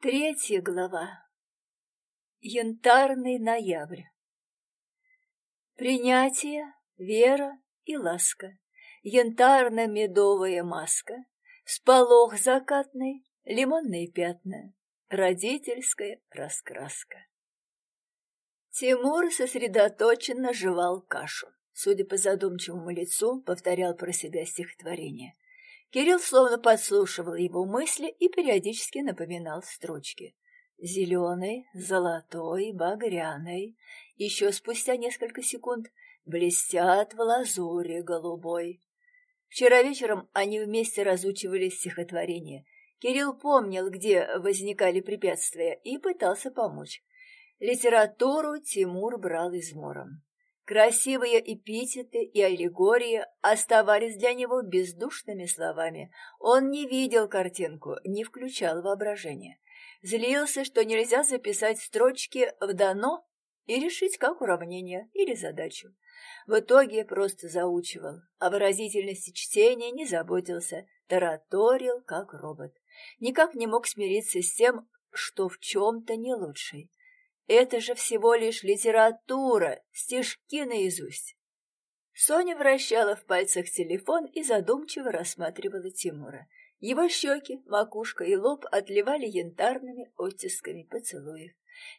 Третья глава. Янтарный ноябрь. Принятие, вера и ласка. Янтарно-медовая маска. Сполох закатный, лимонные пятна. Родительская раскраска. Тимур сосредоточенно жевал кашу. Судя по задумчивому лицу, повторял про себя стихотворение. Кирилл словно подслушивал его мысли и периодически напоминал строчки. Зеленый, золотой, багряный. Еще спустя несколько секунд блестят в лазуре голубой. Вчера вечером они вместе разучивали стихотворение. Кирилл помнил, где возникали препятствия, и пытался помочь. Литературу Тимур брал измором. Красивые эпитеты и аллегории оставались для него бездушными словами. Он не видел картинку, не включал воображение. Злился, что нельзя записать строчки в дано и решить как уравнение или задачу. В итоге просто заучивал, о выразительности чтения не заботился, тараторил как робот. Никак не мог смириться с тем, что в чем-то не лучший. Это же всего лишь литература, стишки наизусть. Соня вращала в пальцах телефон и задумчиво рассматривала Тимура. Его щеки, макушка и лоб отливали янтарными оттисками поцелуев.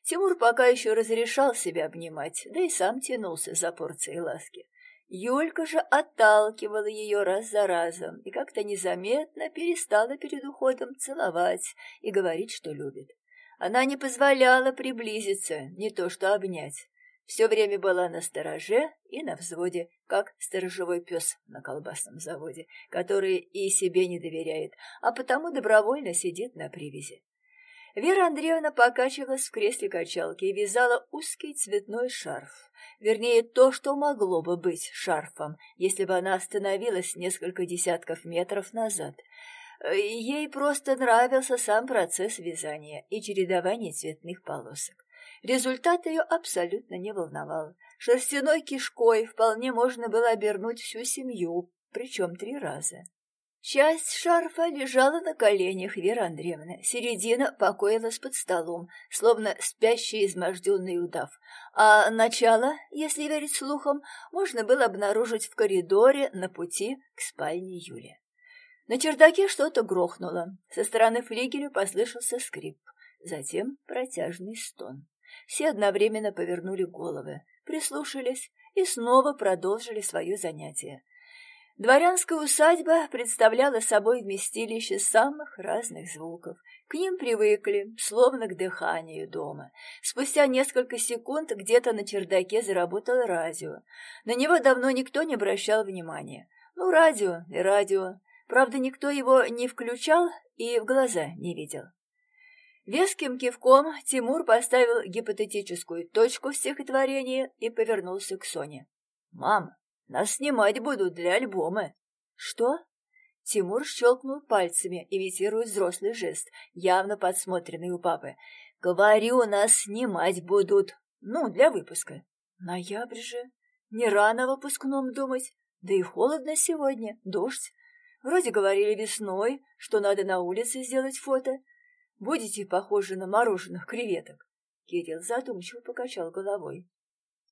Тимур пока еще разрешал себя обнимать, да и сам тянулся за порцией ласки. Юлька же отталкивала ее раз за разом и как-то незаметно перестала перед уходом целовать и говорить, что любит. Она не позволяла приблизиться, не то что обнять. Все время была на стороже и на взводе, как сторожевой пес на колбасном заводе, который и себе не доверяет, а потому добровольно сидит на привязи. Вера Андреевна покачивалась в кресле качалки и вязала узкий цветной шарф. Вернее, то, что могло бы быть шарфом, если бы она остановилась несколько десятков метров назад. Ей просто нравился сам процесс вязания и чередования цветных полосок. Результат ее абсолютно не волновал. Шерстяной кишкой вполне можно было обернуть всю семью, причем три раза. Часть шарфа лежала на коленях Веры Андреевны, середина покоилась под столом, словно спящий изможденный удав, а начало, если верить слухам, можно было обнаружить в коридоре на пути к спальне Юли. На чердаке что-то грохнуло. Со стороны флигеля послышался скрип. Затем протяжный стон. Все одновременно повернули головы, прислушались и снова продолжили свое занятие. Дворянская усадьба представляла собой вместилище самых разных звуков. К ним привыкли, словно к дыханию дома. Спустя несколько секунд где-то на чердаке заработало радио. На него давно никто не обращал внимания. Ну, радио и радио. Правда, никто его не включал и в глаза не видел. Веским кивком Тимур поставил гипотетическую точку в стихотворении и повернулся к Соне. «Мам, нас снимать будут для альбома». «Что?» Тимур щелкнул пальцами, имитируя взрослый жест, явно подсмотренный у папы. «Говорю, нас снимать будут. Ну, для выпуска». «Ноябрь же. Не рано о выпускном думать. Да и холодно сегодня, дождь. Вроде говорили весной, что надо на улице сделать фото. Будете похожи на мороженых креветок. Кирилл задумчиво покачал головой.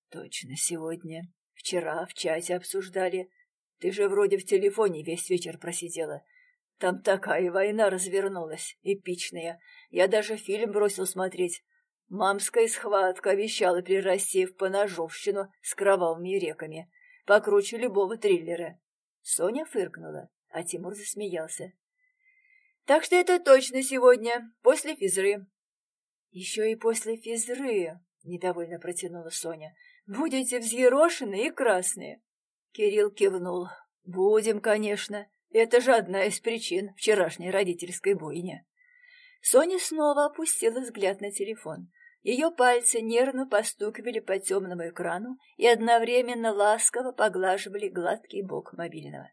Точно сегодня. Вчера в чате обсуждали. Ты же вроде в телефоне весь вечер просидела. Там такая война развернулась, эпичная. Я даже фильм бросил смотреть. Мамская схватка обещала перерасти в поножовщину с кровавыми реками. Покруче любого триллера. Соня фыркнула а Тимур засмеялся. «Так что это точно сегодня, после физры». «Еще и после физры», — недовольно протянула Соня. «Будете взъерошены и красные». Кирилл кивнул. «Будем, конечно. Это же одна из причин вчерашней родительской бойни». Соня снова опустила взгляд на телефон. Ее пальцы нервно постукивали по темному экрану и одновременно ласково поглаживали гладкий бок мобильного.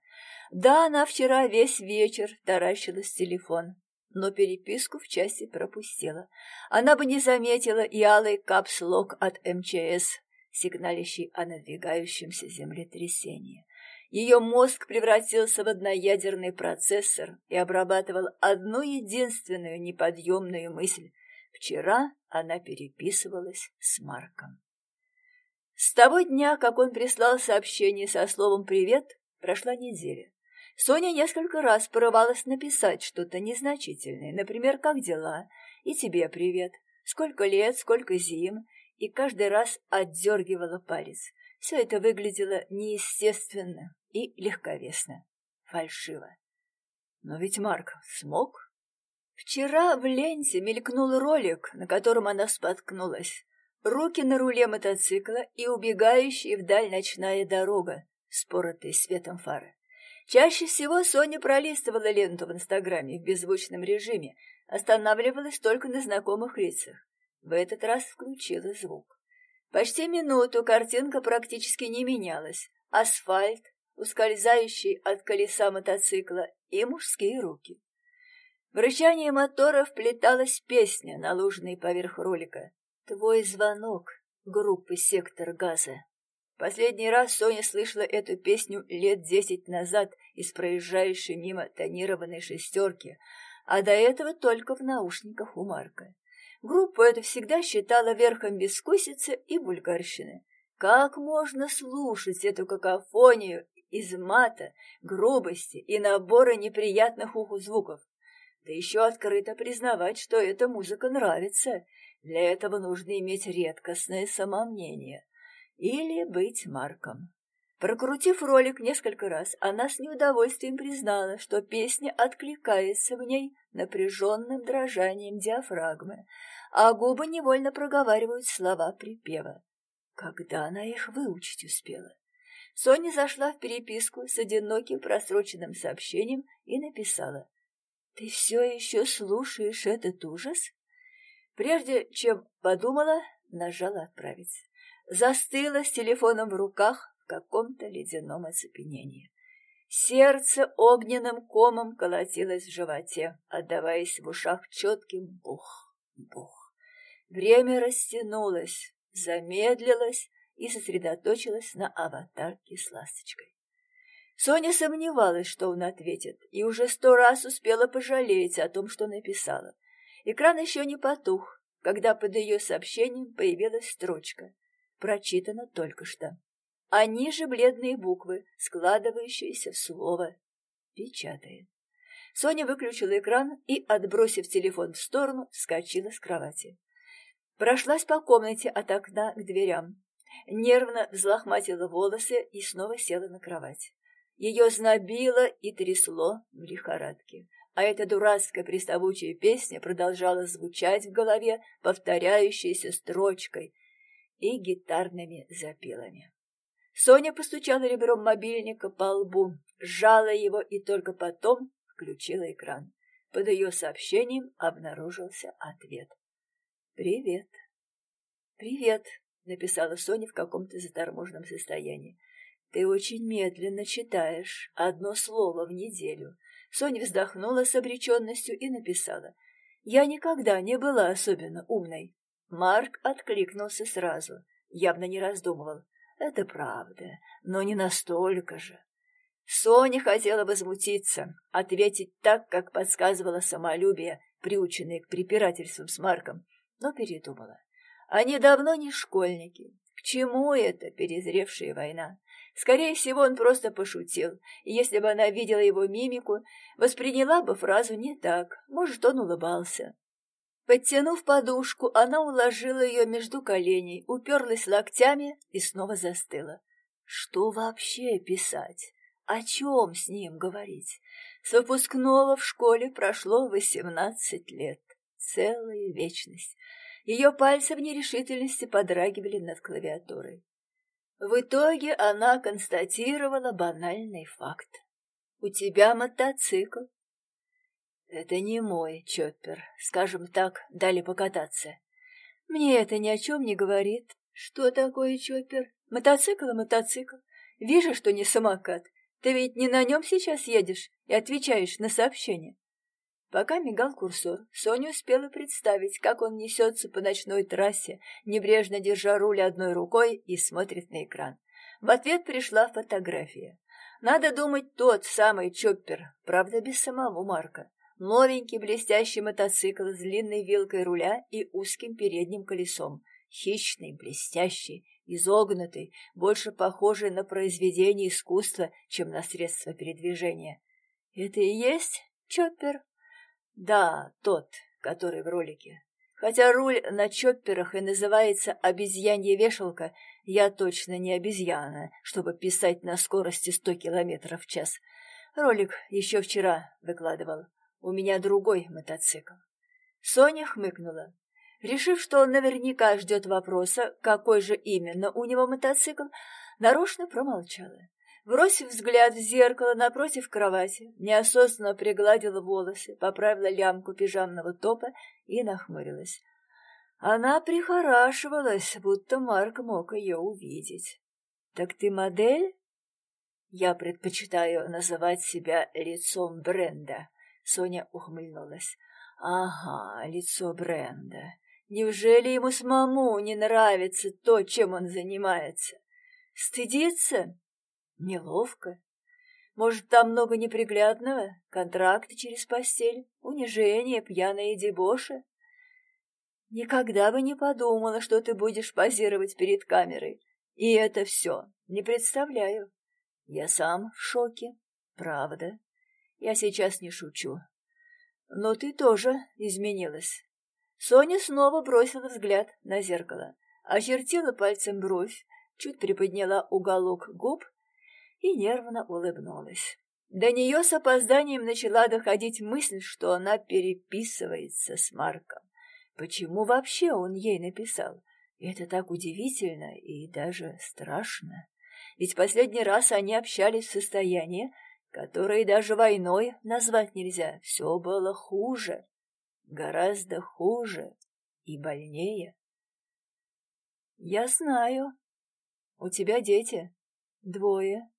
Да, она вчера весь вечер таращилась в телефон, но переписку в части пропустила. Она бы не заметила и алый капслог от МЧС, сигналящий о надвигающемся землетрясении. Ее мозг превратился в одноядерный процессор и обрабатывал одну единственную неподъемную мысль. Вчера она переписывалась с Марком. С того дня, как он прислал сообщение со словом «привет», прошла неделя. Соня несколько раз порывалась написать что-то незначительное, например, «как дела?» и «тебе привет», «сколько лет», «сколько зим», и каждый раз отдергивала палец. Все это выглядело неестественно и легковесно, фальшиво. Но ведь Марк смог. Вчера в ленте мелькнул ролик, на котором она споткнулась. Руки на руле мотоцикла и убегающая вдаль ночная дорога, споротая светом фары. Чаще всего Соня пролистывала ленту в Инстаграме в беззвучном режиме, останавливалась только на знакомых лицах. В этот раз включила звук. Почти минуту картинка практически не менялась. Асфальт, ускользающий от колеса мотоцикла, и мужские руки. В рычании мотора вплеталась песня, наложенная поверх ролика. «Твой звонок» группы «Сектор газа». Последний раз Соня слышала эту песню лет десять назад из проезжающей мимо тонированной шестерки, а до этого только в наушниках у Марка. Группу эту всегда считала верхом бескусицы и бульгарщины. Как можно слушать эту какофонию из мата, грубости и набора неприятных уху звуков? Да еще открыто признавать, что эта музыка нравится. Для этого нужно иметь редкостное самомнение. Или быть Марком. Прокрутив ролик несколько раз, она с неудовольствием признала, что песня откликается в ней напряженным дрожанием диафрагмы, а губы невольно проговаривают слова припева. Когда она их выучить успела? Соня зашла в переписку с одиноким просроченным сообщением и написала. «Ты все еще слушаешь этот ужас?» Прежде чем подумала, нажала «Отправить». Застыла с телефоном в руках в каком-то ледяном оцепенении. Сердце огненным комом колотилось в животе, отдаваясь в ушах четким бух-бух. Время растянулось, замедлилось и сосредоточилось на аватарке с ласточкой. Соня сомневалась, что он ответит, и уже сто раз успела пожалеть о том, что написала. Экран еще не потух, когда под ее сообщением появилась строчка. Прочитано только что. А ниже бледные буквы, складывающиеся в слово «печатает». Соня выключила экран и, отбросив телефон в сторону, вскочила с кровати. Прошлась по комнате от окна к дверям. Нервно взлохматила волосы и снова села на кровать. Ее знобило и трясло в лихорадке. А эта дурацкая приставучая песня продолжала звучать в голове, повторяющейся строчкой и гитарными запилами. Соня постучала ребром мобильника по лбу, сжала его и только потом включила экран. Под ее сообщением обнаружился ответ. «Привет». «Привет», — написала Соня в каком-то заторможенном состоянии. «Ты очень медленно читаешь, одно слово в неделю». Соня вздохнула с обреченностью и написала. «Я никогда не была особенно умной». Марк откликнулся сразу, явно не раздумывал. «Это правда, но не настолько же». Соня хотела возмутиться, ответить так, как подсказывало самолюбие, приученное к препирательствам с Марком, но передумала. Они давно не школьники. К чему это перезревшая война? Скорее всего, он просто пошутил, и если бы она видела его мимику, восприняла бы фразу не так. Может, он улыбался. Подтянув подушку, она уложила ее между коленей, уперлась локтями и снова застыла. Что вообще писать? О чем с ним говорить? С выпускного в школе прошло восемнадцать лет. Целая вечность. Ее пальцы в нерешительности подрагивали над клавиатурой. В итоге она констатировала банальный факт. «У тебя мотоцикл». «Это не мой чоппер, скажем так, дали покататься». «Мне это ни о чем не говорит. Что такое чоппер? Мотоцикл и мотоцикл. Вижу, что не самокат. Ты ведь не на нем сейчас едешь и отвечаешь на сообщения. Пока мигал курсор, Соня успела представить, как он несется по ночной трассе, небрежно держа руль одной рукой и смотрит на экран. В ответ пришла фотография. Надо думать, тот самый Чоппер, правда, без самого Марка. Новенький блестящий мотоцикл с длинной вилкой руля и узким передним колесом. Хищный, блестящий, изогнутый, больше похожий на произведение искусства, чем на средство передвижения. Это и есть Чоппер? Да, тот, который в ролике. Хотя руль на чопперах и называется «обезьянья вешалка», я точно не обезьяна, чтобы писать на скорости сто километров в час. Ролик еще вчера выкладывал. У меня другой мотоцикл. Соня хмыкнула. Решив, что он наверняка ждет вопроса, какой же именно у него мотоцикл, нарочно промолчала. Бросив взгляд в зеркало напротив кровати, неосознанно пригладила волосы, поправила лямку пижамного топа и нахмурилась. Она прихорашивалась, будто Марк мог ее увидеть. «Так ты модель?» «Я предпочитаю называть себя лицом бренда», — Соня ухмыльнулась. «Ага, лицо бренда. Неужели ему самому не нравится то, чем он занимается? Стыдится?» Неловко. Может, там много неприглядного? Контракты через постель, унижение, пьяные дебоши? Никогда бы не подумала, что ты будешь позировать перед камерой. И это все. Не представляю. Я сам в шоке. Правда. Я сейчас не шучу. Но ты тоже изменилась. Соня снова бросила взгляд на зеркало, очертила пальцем бровь, чуть приподняла уголок губ и нервно улыбнулась. До нее с опозданием начала доходить мысль, что она переписывается с Марком. Почему вообще он ей написал? Это так удивительно и даже страшно. Ведь последний раз они общались в состоянии, которое даже войной назвать нельзя. Все было хуже, гораздо хуже и больнее. Я знаю. У тебя дети? Двое.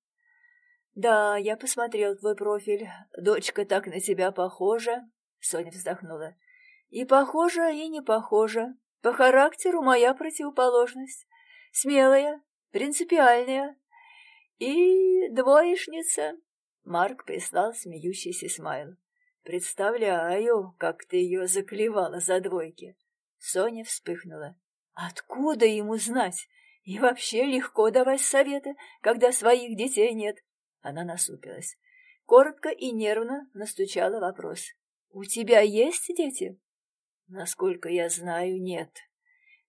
«Да, я посмотрел твой профиль. Дочка так на тебя похожа», — Соня вздохнула. «И похожа, и не похожа. По характеру моя противоположность. Смелая, принципиальная и двоечница». Марк прислал смеющийся смайл. «Представляю, как ты ее заклевала за двойки». Соня вспыхнула. «Откуда ему знать? И вообще легко давать советы, когда своих детей нет. Она насупилась. Коротко и нервно настучала вопрос. «У тебя есть дети?» «Насколько я знаю, нет».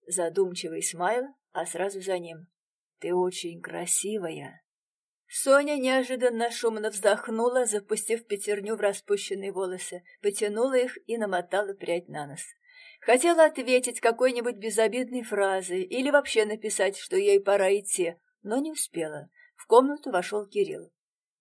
Задумчивый смайл, а сразу за ним. «Ты очень красивая». Соня неожиданно шумно вздохнула, запустив пятерню в распущенные волосы, потянула их и намотала прядь на нос. Хотела ответить какой-нибудь безобидной фразой или вообще написать, что ей пора идти, но не успела. В комнату вошел Кирилл.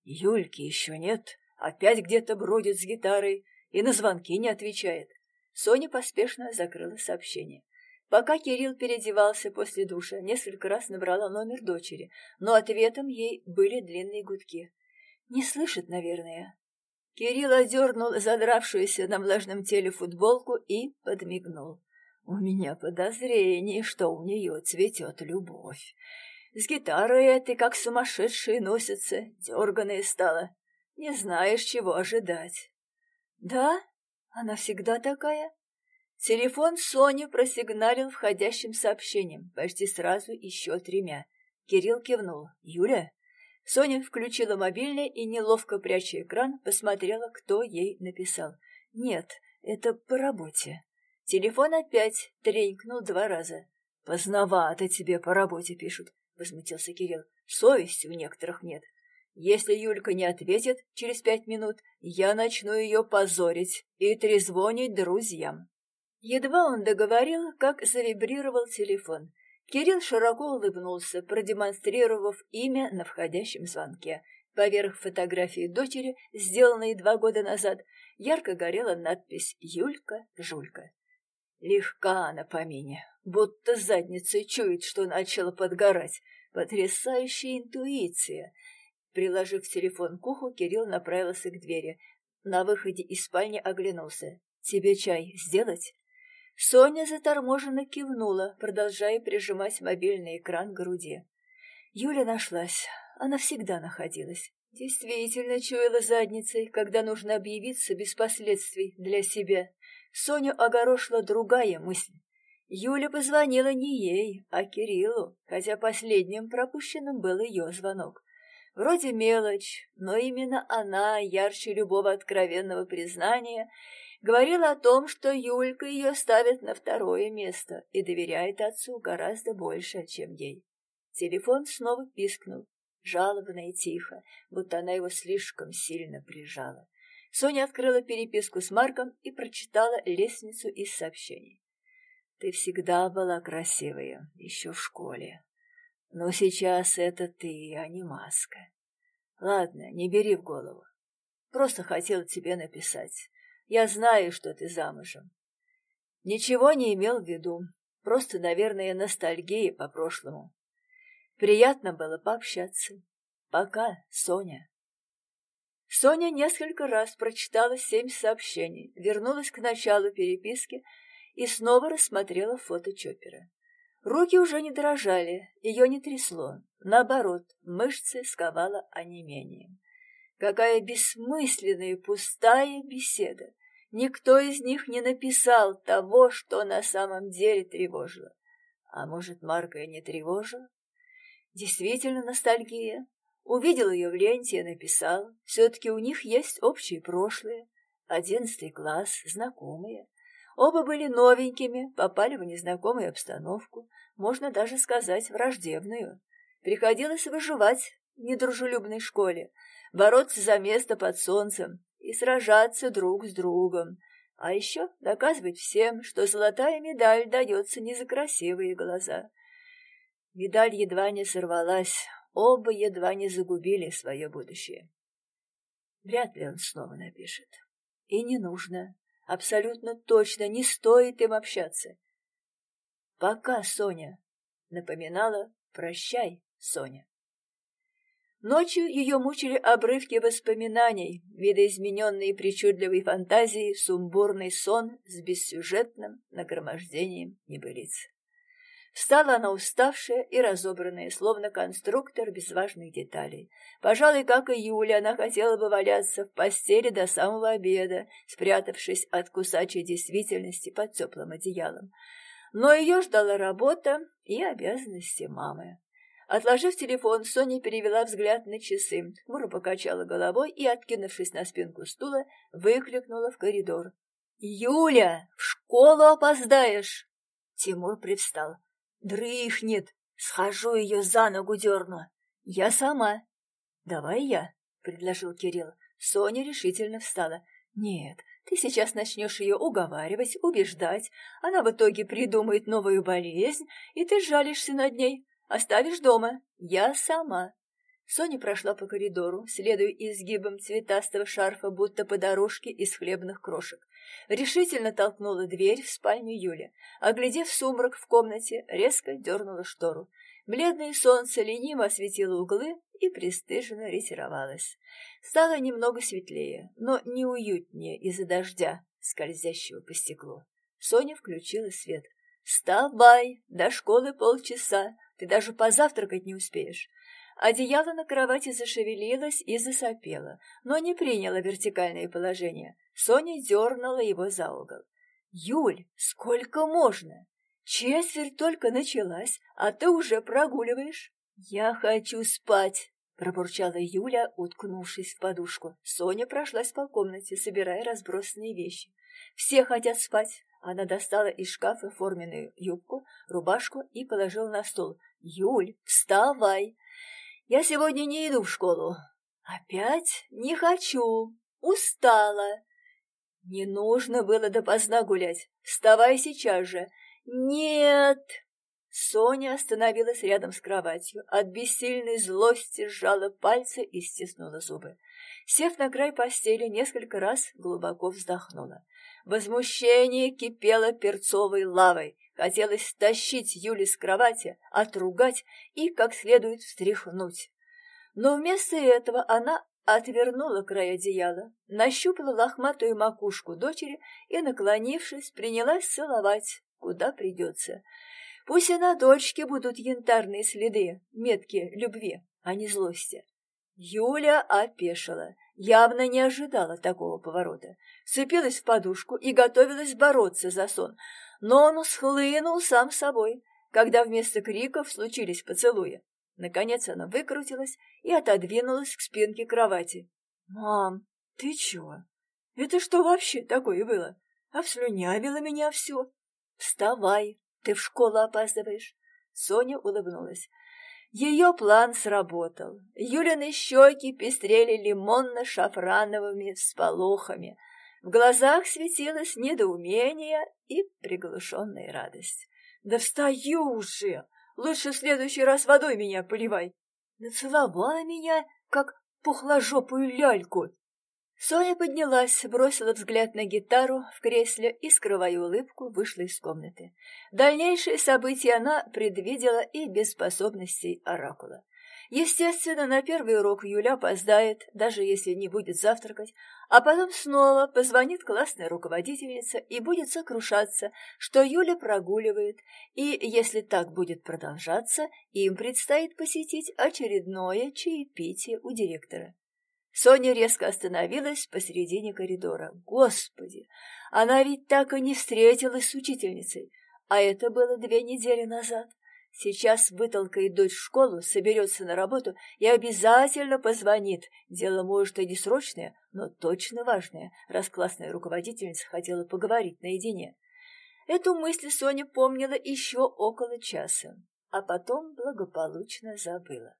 Юльки еще нет, опять где-то бродит с гитарой и на звонки не отвечает. Соня поспешно закрыла сообщение. Пока Кирилл переодевался после душа, несколько раз набрала номер дочери, но ответом ей были длинные гудки. «Не слышит, наверное». Кирилл одернул задравшуюся на влажном теле футболку и подмигнул. «У меня подозрение, что у нее цветет любовь. С гитарой этой, как сумасшедшие, носится, дерганая стала. Не знаешь, чего ожидать. Да? Она всегда такая? Телефон Сони просигналил входящим сообщением, почти сразу еще тремя. Кирилл кивнул. «Юля?» Соня включила мобильный и, неловко пряча экран, посмотрела, кто ей написал. «Нет, это по работе». Телефон опять тренькнул два раза. «Поздновато тебе по работе пишут. — возмутился Кирилл. «Совести у некоторых нет. Если Юлька не ответит через пять минут, я начну ее позорить и трезвонить друзьям». Едва он договорил, как завибрировал телефон. Кирилл широко улыбнулся, продемонстрировав имя на входящем звонке. Поверх фотографии дочери, сделанной два года назад, ярко горела надпись «Юлька-Жулька». Легка на помине, будто задницей чует, что начала подгорать. Потрясающая интуиция. Приложив телефон к уху, Кирилл направился к двери. На выходе из спальни оглянулся. «Тебе чай сделать?» Соня заторможенно кивнула, продолжая прижимать мобильный экран к груди. Юля нашлась. Она всегда находилась. Действительно чуяла задницей, когда нужно объявиться без последствий для себя. Соню огорошила другая мысль. Юля позвонила не ей, а Кириллу, хотя последним пропущенным был ее звонок. Вроде мелочь, но именно она, ярче любого откровенного признания, говорила о том, что Юлька ее ставит на второе место и доверяет отцу гораздо больше, чем ей. Телефон снова пискнул, жалобно и тихо, будто она его слишком сильно прижала. Соня открыла переписку с Марком и прочитала лестницу из сообщений. «Ты всегда была красивая, еще в школе. Но сейчас это ты, а не маска. Ладно, не бери в голову. Просто хотел тебе написать. Я знаю, что ты замужем. Ничего не имел в виду. Просто, наверное, ностальгия по прошлому. Приятно было пообщаться. Пока, Соня. Соня несколько раз прочитала семь сообщений, вернулась к началу переписки и снова рассмотрела фото Чоппера. Руки уже не дрожали, ее не трясло. Наоборот, мышцы сковала онемением. Какая бессмысленная и пустая беседа! Никто из них не написал того, что на самом деле тревожило. А может, Марка и не тревожила? Действительно ностальгия. Увидел ее в ленте и написал. Все-таки у них есть общее прошлое. Одиннадцатый класс, знакомые. Оба были новенькими, попали в незнакомую обстановку, можно даже сказать, враждебную. Приходилось выживать в недружелюбной школе, бороться за место под солнцем и сражаться друг с другом. А еще доказывать всем, что золотая медаль дается не за красивые глаза. Медаль едва не сорвалась, оба едва не загубили свое будущее. Вряд ли он снова напишет. И не нужно. Абсолютно точно не стоит им общаться. «Пока, Соня!» — напоминала «Прощай, Соня!» Ночью ее мучили обрывки воспоминаний, видоизмененные причудливой фантазией, сумбурный сон с бессюжетным нагромождением небылиц. Встала она уставшая и разобранная, словно конструктор без важных деталей. Пожалуй, как и Юля, она хотела бы валяться в постели до самого обеда, спрятавшись от кусачей действительности под теплым одеялом. Но ее ждала работа и обязанности мамы. Отложив телефон, Соня перевела взгляд на часы, хмуро покачала головой и, откинувшись на спинку стула, выкликнула в коридор. «Юля, в школу опоздаешь!» Тимур привстал. Дрыхнет. Схожу ее за ногу дерну. Я сама. Давай я, предложил Кирилл. Соня решительно встала. Нет, ты сейчас начнешь ее уговаривать, убеждать. Она в итоге придумает новую болезнь, и ты жалишься над ней. Оставишь дома. Я сама. Соня прошла по коридору, следуя изгибам цветастого шарфа, будто по дорожке из хлебных крошек. Решительно толкнула дверь в спальню Юли. Оглядев сумрак в комнате, резко дернула штору. Бледное солнце лениво осветило углы и пристыженно ретировалось. Стало немного светлее, но неуютнее из-за дождя, скользящего по стеклу. Соня включила свет. «Вставай! До школы полчаса. Ты даже позавтракать не успеешь. Одеяло на кровати зашевелилось и засопело, но не приняло вертикальное положение. Соня дернула его за угол. «Юль, сколько можно? Четверть только началась, а ты уже прогуливаешь». «Я хочу спать», — пробурчала Юля, уткнувшись в подушку. Соня прошлась по комнате, собирая разбросанные вещи. «Все хотят спать». Она достала из шкафа форменную юбку, рубашку и положила на стол. «Юль, вставай! Я сегодня не иду в школу. Опять не хочу. Устала. Не нужно было допоздна гулять. Вставай сейчас же. Нет. Соня остановилась рядом с кроватью. От бессильной злости сжала пальцы и стиснула зубы. Сев на край постели, несколько раз глубоко вздохнула. Возмущение кипело перцовой лавой. Хотелось стащить Юли с кровати, отругать и как следует встряхнуть. Но вместо этого она отвернула край одеяла, нащупала лохматую макушку дочери и, наклонившись, принялась целовать, куда придется. Пусть и на дочке будут янтарные следы, метки любви, а не злости. Юля опешила, явно не ожидала такого поворота. Сцепилась в подушку и готовилась бороться за сон, но он схлынул сам собой, когда вместо криков случились поцелуи. Наконец она выкрутилась и отодвинулась к спинке кровати. «Мам, ты чего? Это что вообще такое было? Обслюнявила меня все. Вставай, ты в школу опаздываешь». Соня улыбнулась. Ее план сработал. Юлины щеки пестрели лимонно-шафрановыми всполохами. В глазах светилось недоумение и приглушенная радость. «Да встаю уже! Лучше в следующий раз водой меня поливай!» Нацеловала меня, как пухложопую ляльку. Соня поднялась, бросила взгляд на гитару в кресле и, скрывая улыбку, вышла из комнаты. Дальнейшие события она предвидела и без способностей оракула. Естественно, на первый урок Юля опоздает, даже если не будет завтракать, а потом снова позвонит классная руководительница и будет сокрушаться, что Юля прогуливает, и, если так будет продолжаться, им предстоит посетить очередное чаепитие у директора. Соня резко остановилась посередине коридора. Господи, она ведь так и не встретилась с учительницей, а это было две недели назад. Сейчас вытолкает дочь в школу, соберется на работу и обязательно позвонит. Дело, может, и не срочное, но точно важное, раз классная руководительница хотела поговорить наедине. Эту мысль Соня помнила еще около часа, а потом благополучно забыла.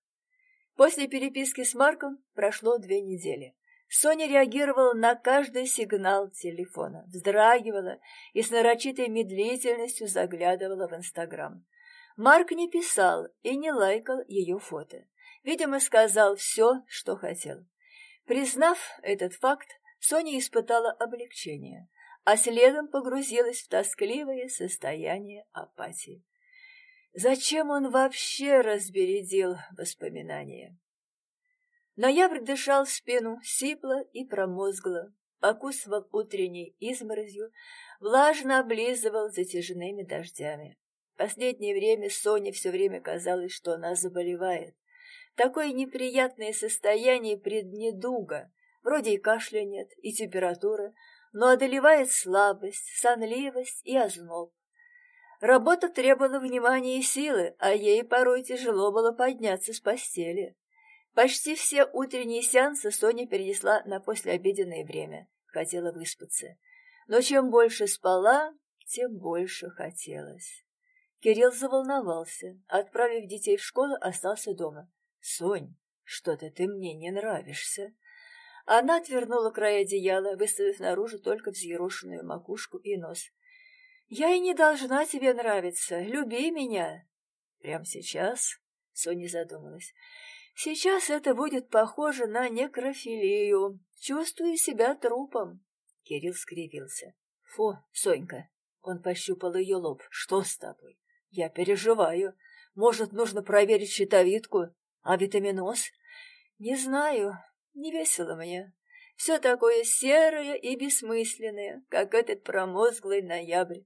После переписки с Марком прошло две недели. Соня реагировала на каждый сигнал телефона, вздрагивала и с нарочитой медлительностью заглядывала в Инстаграм. Марк не писал и не лайкал ее фото. Видимо, сказал все, что хотел. Признав этот факт, Соня испытала облегчение, а следом погрузилась в тоскливое состояние апатии. Зачем он вообще разбередил воспоминания? Ноябрь дышал в спину, сипло и промозгло, покусывал утренней изморозью, влажно облизывал затяжными дождями. Последнее время Соне все время казалось, что она заболевает. Такое неприятное состояние преднедуга, вроде и кашля нет, и температура, но одолевает слабость, сонливость и озноб. Работа требовала внимания и силы, а ей порой тяжело было подняться с постели. Почти все утренние сеансы Соня перенесла на послеобеденное время. Хотела выспаться. Но чем больше спала, тем больше хотелось. Кирилл заволновался. Отправив детей в школу, остался дома. «Сонь, что-то ты мне не нравишься». Она отвернула край одеяла, выставив наружу только взъерошенную макушку и нос. Я и не должна тебе нравиться. Люби меня. Прямо сейчас? Соня задумалась. Сейчас это будет похоже на некрофилию. Чувствую себя трупом. Кирилл скривился. Фу, Сонька. Он пощупал ее лоб. Что с тобой? Я переживаю. Может, нужно проверить щитовидку? А витаминоз? Не знаю. Не весело мне. Все такое серое и бессмысленное, как этот промозглый ноябрь.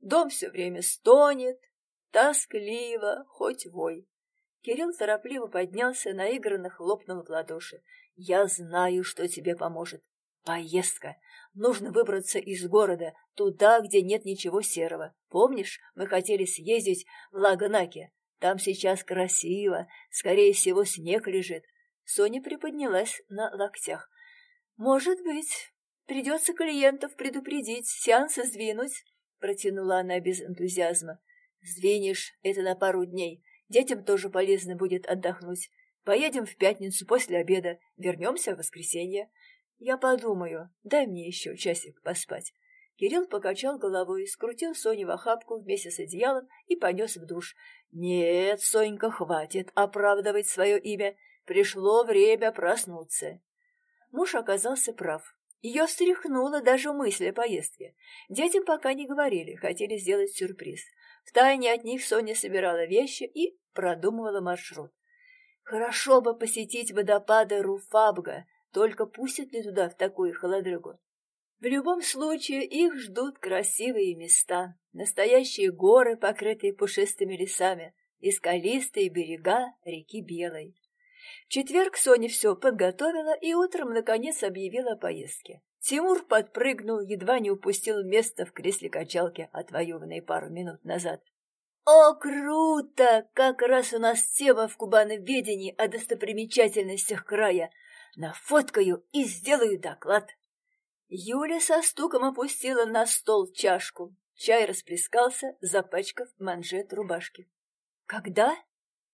Дом все время стонет, тоскливо, хоть вой. Кирилл торопливо поднялся, наигранно хлопнул в ладоши. «Я знаю, что тебе поможет. Поездка. Нужно выбраться из города, туда, где нет ничего серого. Помнишь, мы хотели съездить в Лаганаке? Там сейчас красиво, скорее всего, снег лежит». Соня приподнялась на локтях. «Может быть, придется клиентов предупредить, сеансы сдвинуть протянула она без энтузиазма. «Сдвинешь это на пару дней. Детям тоже полезно будет отдохнуть. Поедем в пятницу после обеда, вернемся в воскресенье. Я подумаю, дай мне еще часик поспать». Кирилл покачал головой, скрутил Соню в охапку вместе с одеялом и понес в душ. «Нет, Сонька, хватит оправдывать свое имя. Пришло время проснуться». Муж оказался прав. Ее встряхнула даже мысль о поездке. Дети пока не говорили, хотели сделать сюрприз. Втайне от них Соня собирала вещи и продумывала маршрут. Хорошо бы посетить водопады Руфабга, только пустят ли туда в такую холодрыгу? В любом случае их ждут красивые места, настоящие горы, покрытые пушистыми лесами, и скалистые берега реки Белой. В четверг Соня все подготовила и утром, наконец, объявила о поездке. Тимур подпрыгнул, едва не упустил место в кресле качалки, отвоеванной пару минут назад. «О, круто! Как раз у нас тема в кубановедении о достопримечательностях края. Нафоткаю и сделаю доклад». Юля со стуком опустила на стол чашку. Чай расплескался, запачкав манжет рубашки. «Когда?»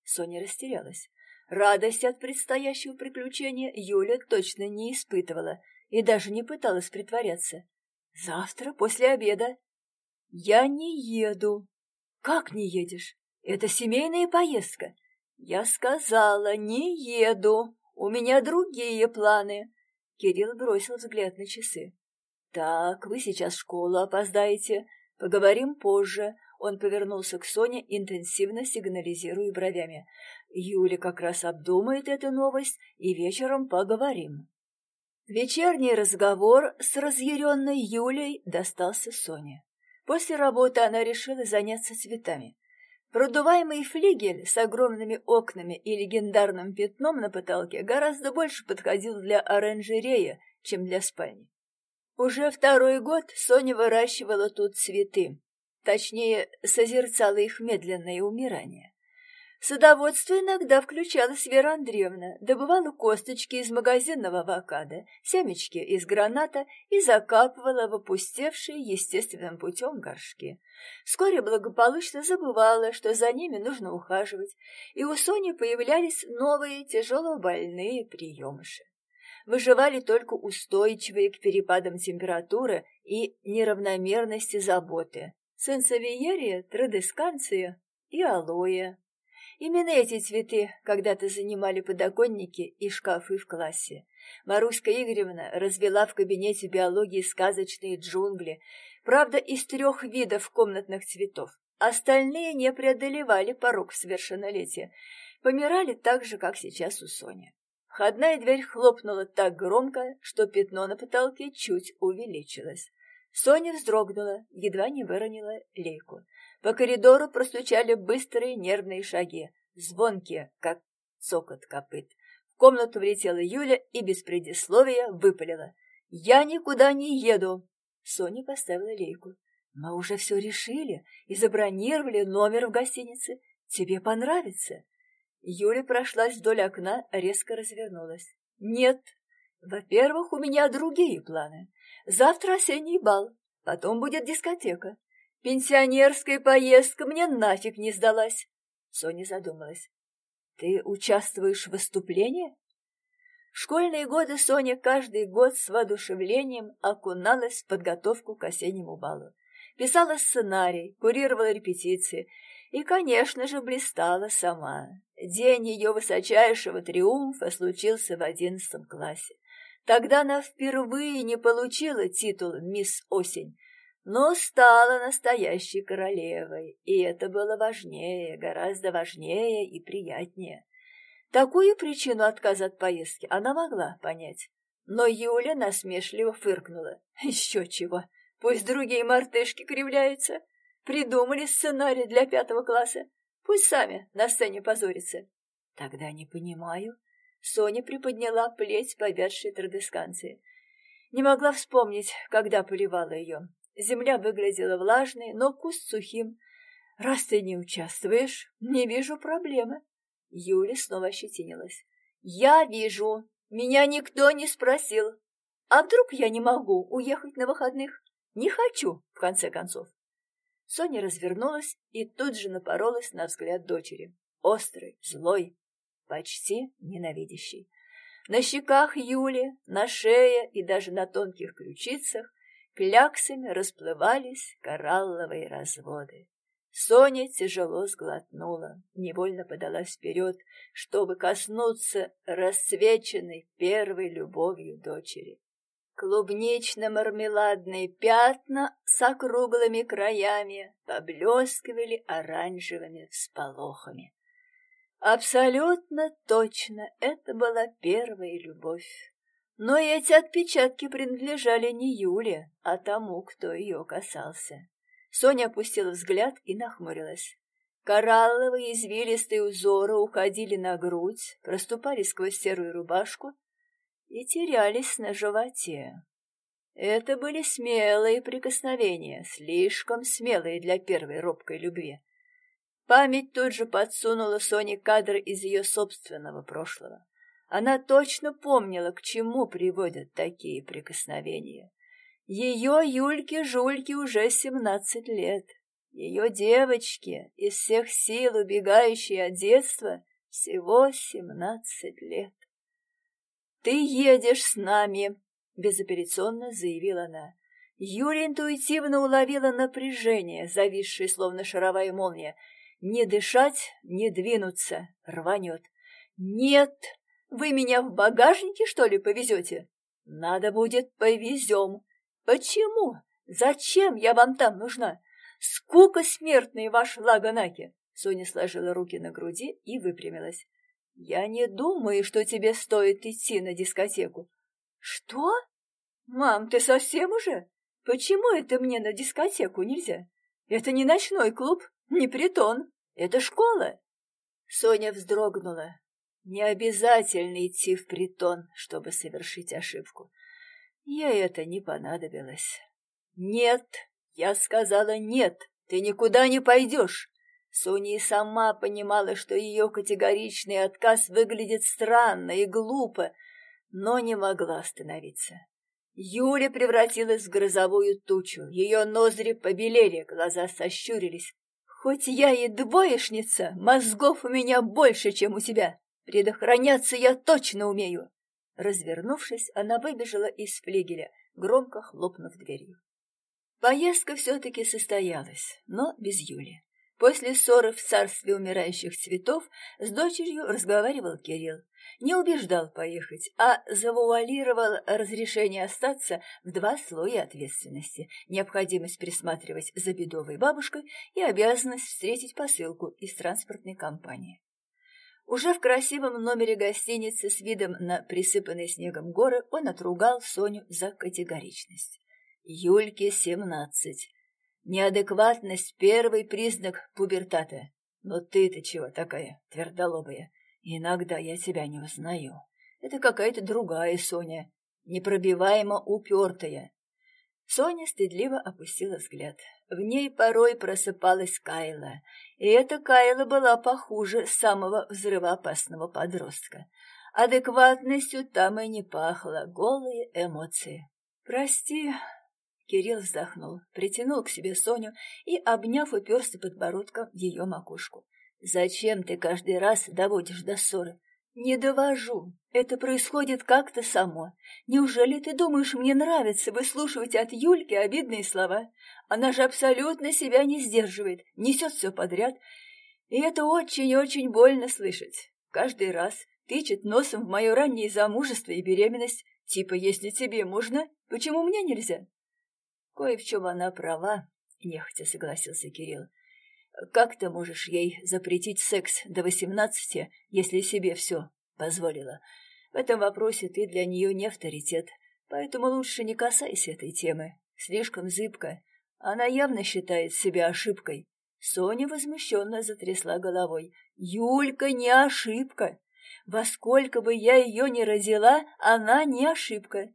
Соня растерялась. Радость от предстоящего приключения Юля точно не испытывала и даже не пыталась притворяться. «Завтра, после обеда». «Я не еду». «Как не едешь? Это семейная поездка». «Я сказала, не еду. У меня другие планы». Кирилл бросил взгляд на часы. «Так, вы сейчас в школу опоздаете. Поговорим позже. Он повернулся к Соне, интенсивно сигнализируя бровями. Юля как раз обдумает эту новость, и вечером поговорим. Вечерний разговор с разъяренной Юлей достался Соне. После работы она решила заняться цветами. Продуваемый флигель с огромными окнами и легендарным пятном на потолке гораздо больше подходил для оранжерея, чем для спальни. Уже второй год Соня выращивала тут цветы, точнее, созерцала их медленное умирание. Садоводство иногда включалась Вера Андреевна, добывала косточки из магазинного авокадо, семечки из граната и закапывала в опустевшие естественным путем горшки. Вскоре благополучно забывала, что за ними нужно ухаживать, и у Сони появлялись новые тяжелобольные приемыши выживали только устойчивые к перепадам температуры и неравномерности заботы. Сенсовиерия, традесканция и алоэ. Именно эти цветы когда-то занимали подоконники и шкафы в классе. Маруська Игоревна развела в кабинете биологии сказочные джунгли, правда, из трех видов комнатных цветов. Остальные не преодолевали порог совершеннолетия, помирали так же, как сейчас у Сони. Входная дверь хлопнула так громко, что пятно на потолке чуть увеличилось. Соня вздрогнула, едва не выронила лейку. По коридору простучали быстрые нервные шаги, звонкие, как цокот копыт. В комнату влетела Юля и без предисловия выпалила. «Я никуда не еду!» Соня поставила лейку. «Мы уже все решили и забронировали номер в гостинице. Тебе понравится!» Юля прошлась вдоль окна, резко развернулась. «Нет. Во-первых, у меня другие планы. Завтра осенний бал, потом будет дискотека. Пенсионерская поездка мне нафиг не сдалась». Соня задумалась. «Ты участвуешь в выступлении?» В школьные годы Соня каждый год с воодушевлением окуналась в подготовку к осеннему балу. Писала сценарий, курировала репетиции и, конечно же, блистала сама. День ее высочайшего триумфа случился в одиннадцатом классе. Тогда она впервые не получила титул «Мисс Осень», но стала настоящей королевой, и это было важнее, гораздо важнее и приятнее. Такую причину отказа от поездки она могла понять. Но Юля насмешливо фыркнула. Еще чего, пусть другие мартышки кривляются. Придумали сценарий для пятого класса. Пусть сами на сцене позорятся. Тогда не понимаю. Соня приподняла плеть повязшей традесканции. Не могла вспомнить, когда поливала ее. Земля выглядела влажной, но куст сухим. Раз ты не участвуешь, не вижу проблемы. Юля снова ощетинилась. Я вижу. Меня никто не спросил. А вдруг я не могу уехать на выходных? Не хочу, в конце концов. Соня развернулась и тут же напоролась на взгляд дочери. Острый, злой, почти ненавидящий. На щеках Юли, на шее и даже на тонких ключицах кляксами расплывались коралловые разводы. Соня тяжело сглотнула, невольно подалась вперед, чтобы коснуться расцвеченной первой любовью дочери клубнично-мармеладные пятна с округлыми краями поблескивали оранжевыми всполохами. Абсолютно точно это была первая любовь. Но эти отпечатки принадлежали не Юле, а тому, кто ее касался. Соня опустила взгляд и нахмурилась. Коралловые извилистые узоры уходили на грудь, проступали сквозь серую рубашку и терялись на животе. Это были смелые прикосновения, слишком смелые для первой робкой любви. Память тут же подсунула Соне кадр из ее собственного прошлого. Она точно помнила, к чему приводят такие прикосновения. Ее Юльке-Жульке уже семнадцать лет. Ее девочке, из всех сил убегающей от детства, всего семнадцать лет. «Ты едешь с нами», — безапелляционно заявила она. Юля интуитивно уловила напряжение, зависшее словно шаровая молния. Не дышать, не двинуться, рванет. «Нет, вы меня в багажнике, что ли, повезете?» «Надо будет, повезем». «Почему? Зачем я вам там нужна? Скука смертная, ваш Лаганаки!» Соня сложила руки на груди и выпрямилась. «Я не думаю, что тебе стоит идти на дискотеку». «Что? Мам, ты совсем уже? Почему это мне на дискотеку нельзя? Это не ночной клуб, не притон, это школа». Соня вздрогнула. Не обязательно идти в притон, чтобы совершить ошибку. Ей это не понадобилось. «Нет!» Я сказала «нет, ты никуда не пойдешь». Соня сама понимала, что ее категоричный отказ выглядит странно и глупо, но не могла остановиться. Юля превратилась в грозовую тучу, ее ноздри побелели, глаза сощурились. «Хоть я и двоечница, мозгов у меня больше, чем у тебя. Предохраняться я точно умею!» Развернувшись, она выбежала из флигеля, громко хлопнув дверью. Поездка все-таки состоялась, но без Юли. После ссоры в царстве умирающих цветов с дочерью разговаривал Кирилл. Не убеждал поехать, а завуалировал разрешение остаться в два слоя ответственности. Необходимость присматривать за бедовой бабушкой и обязанность встретить посылку из транспортной компании. Уже в красивом номере гостиницы с видом на присыпанные снегом горы он отругал Соню за категоричность. Юльке семнадцать. Неадекватность — первый признак пубертата. Но ты-то чего такая твердолобая? Иногда я тебя не узнаю. Это какая-то другая Соня, непробиваемо упертая. Соня стыдливо опустила взгляд. В ней порой просыпалась Кайла, и эта Кайла была похуже самого взрывоопасного подростка. Адекватностью там и не пахло, голые эмоции. «Прости», Кирилл вздохнул, притянул к себе Соню и, обняв, уперся подбородком в ее макушку. «Зачем ты каждый раз доводишь до ссоры?» «Не довожу. Это происходит как-то само. Неужели ты думаешь, мне нравится выслушивать от Юльки обидные слова? Она же абсолютно себя не сдерживает, несет все подряд. И это очень-очень больно слышать. Каждый раз тычет носом в мое раннее замужество и беременность. Типа, если тебе можно, почему мне нельзя?» Кое в чем она права, нехотя согласился Кирилл. Как ты можешь ей запретить секс до восемнадцати, если себе все позволила? В этом вопросе ты для нее не авторитет, поэтому лучше не касайся этой темы. Слишком зыбко. Она явно считает себя ошибкой. Соня возмущенно затрясла головой. «Юлька не ошибка! Во сколько бы я ее ни родила, она не ошибка.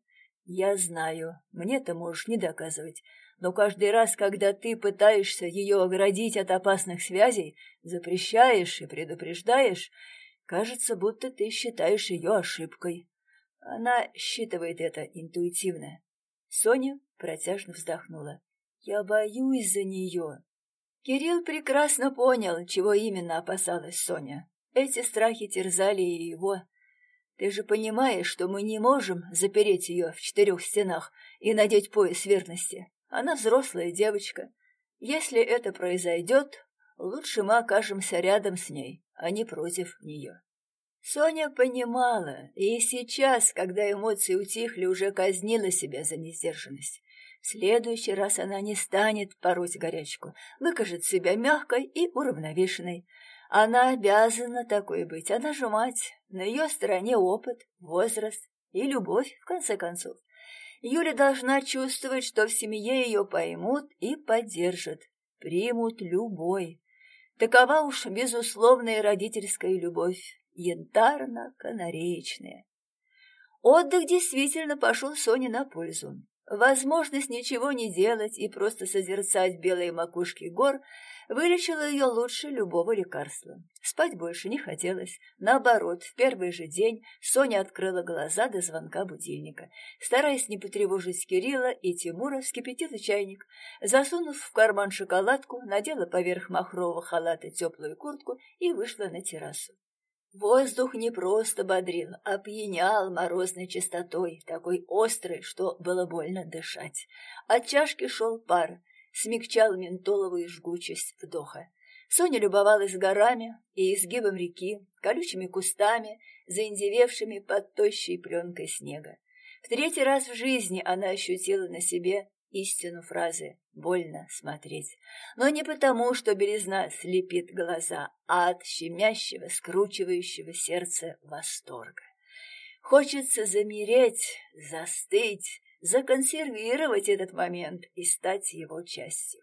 «Я знаю, мне ты можешь не доказывать, но каждый раз, когда ты пытаешься ее оградить от опасных связей, запрещаешь и предупреждаешь, кажется, будто ты считаешь ее ошибкой. Она считывает это интуитивно». Соня протяжно вздохнула. «Я боюсь за нее». Кирилл прекрасно понял, чего именно опасалась Соня. Эти страхи терзали и его. Ты же понимаешь, что мы не можем запереть ее в четырех стенах и надеть пояс верности. Она взрослая девочка. Если это произойдет, лучше мы окажемся рядом с ней, а не против нее. Соня понимала, и сейчас, когда эмоции утихли, уже казнила себя за несдержанность. В следующий раз она не станет пороть горячку, выкажет себя мягкой и уравновешенной, она обязана такой быть, она же мать. На ее стороне опыт, возраст и любовь, в конце концов. Юля должна чувствовать, что в семье ее поймут и поддержат, примут любой. Такова уж безусловная родительская любовь, янтарно-канареечная. Отдых действительно пошел Соне на пользу. Возможность ничего не делать и просто созерцать белые макушки гор вылечила ее лучше любого лекарства. Спать больше не хотелось. Наоборот, в первый же день Соня открыла глаза до звонка будильника. Стараясь не потревожить Кирилла и Тимура, вскипятила чайник. Засунув в карман шоколадку, надела поверх махрового халата теплую куртку и вышла на террасу. Воздух не просто бодрил, а пьянял морозной чистотой, такой острой, что было больно дышать. От чашки шел пар, смягчал ментоловую жгучесть вдоха. Соня любовалась горами и изгибом реки, колючими кустами, заиндевевшими под тощей пленкой снега. В третий раз в жизни она ощутила на себе истину фразы «больно смотреть». Но не потому, что белизна слепит глаза, а от щемящего, скручивающего сердце восторга. Хочется замереть, застыть, законсервировать этот момент и стать его частью.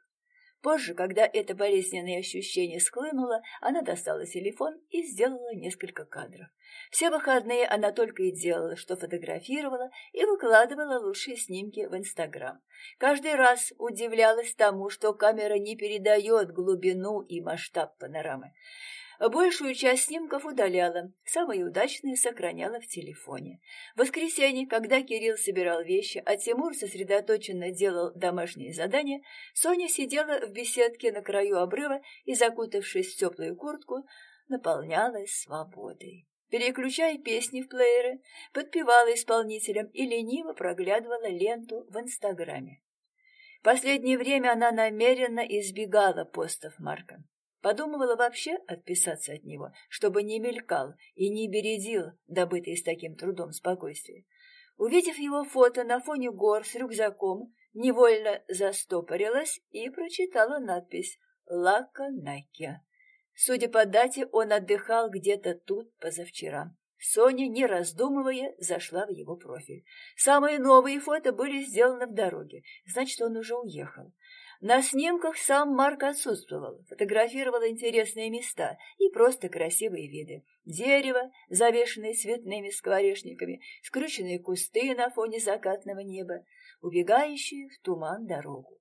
Позже, когда это болезненное ощущение схлынуло, она достала телефон и сделала несколько кадров. Все выходные она только и делала, что фотографировала и выкладывала лучшие снимки в Инстаграм. Каждый раз удивлялась тому, что камера не передает глубину и масштаб панорамы. Большую часть снимков удаляла, самые удачные сохраняла в телефоне. В воскресенье, когда Кирилл собирал вещи, а Тимур сосредоточенно делал домашние задания, Соня сидела в беседке на краю обрыва и, закутавшись в теплую куртку, наполнялась свободой. Переключая песни в плееры, подпевала исполнителям и лениво проглядывала ленту в Инстаграме. Последнее время она намеренно избегала постов Марка. Подумывала вообще отписаться от него, чтобы не мелькал и не бередил добытые с таким трудом спокойствие. Увидев его фото на фоне гор с рюкзаком, невольно застопорилась и прочитала надпись «Лаканаке». Судя по дате, он отдыхал где-то тут позавчера. Соня, не раздумывая, зашла в его профиль. Самые новые фото были сделаны в дороге, значит, он уже уехал. На снимках сам Марк отсутствовал, фотографировал интересные места и просто красивые виды. Дерево, завешенное цветными скворечниками, скрученные кусты на фоне закатного неба, убегающие в туман дорогу.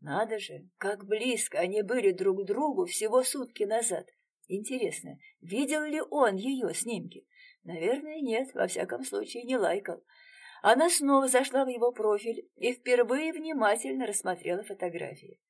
Надо же, как близко они были друг к другу всего сутки назад. Интересно, видел ли он ее снимки? Наверное, нет, во всяком случае не лайкал. Она снова зашла в его профиль и впервые внимательно рассмотрела фотографии.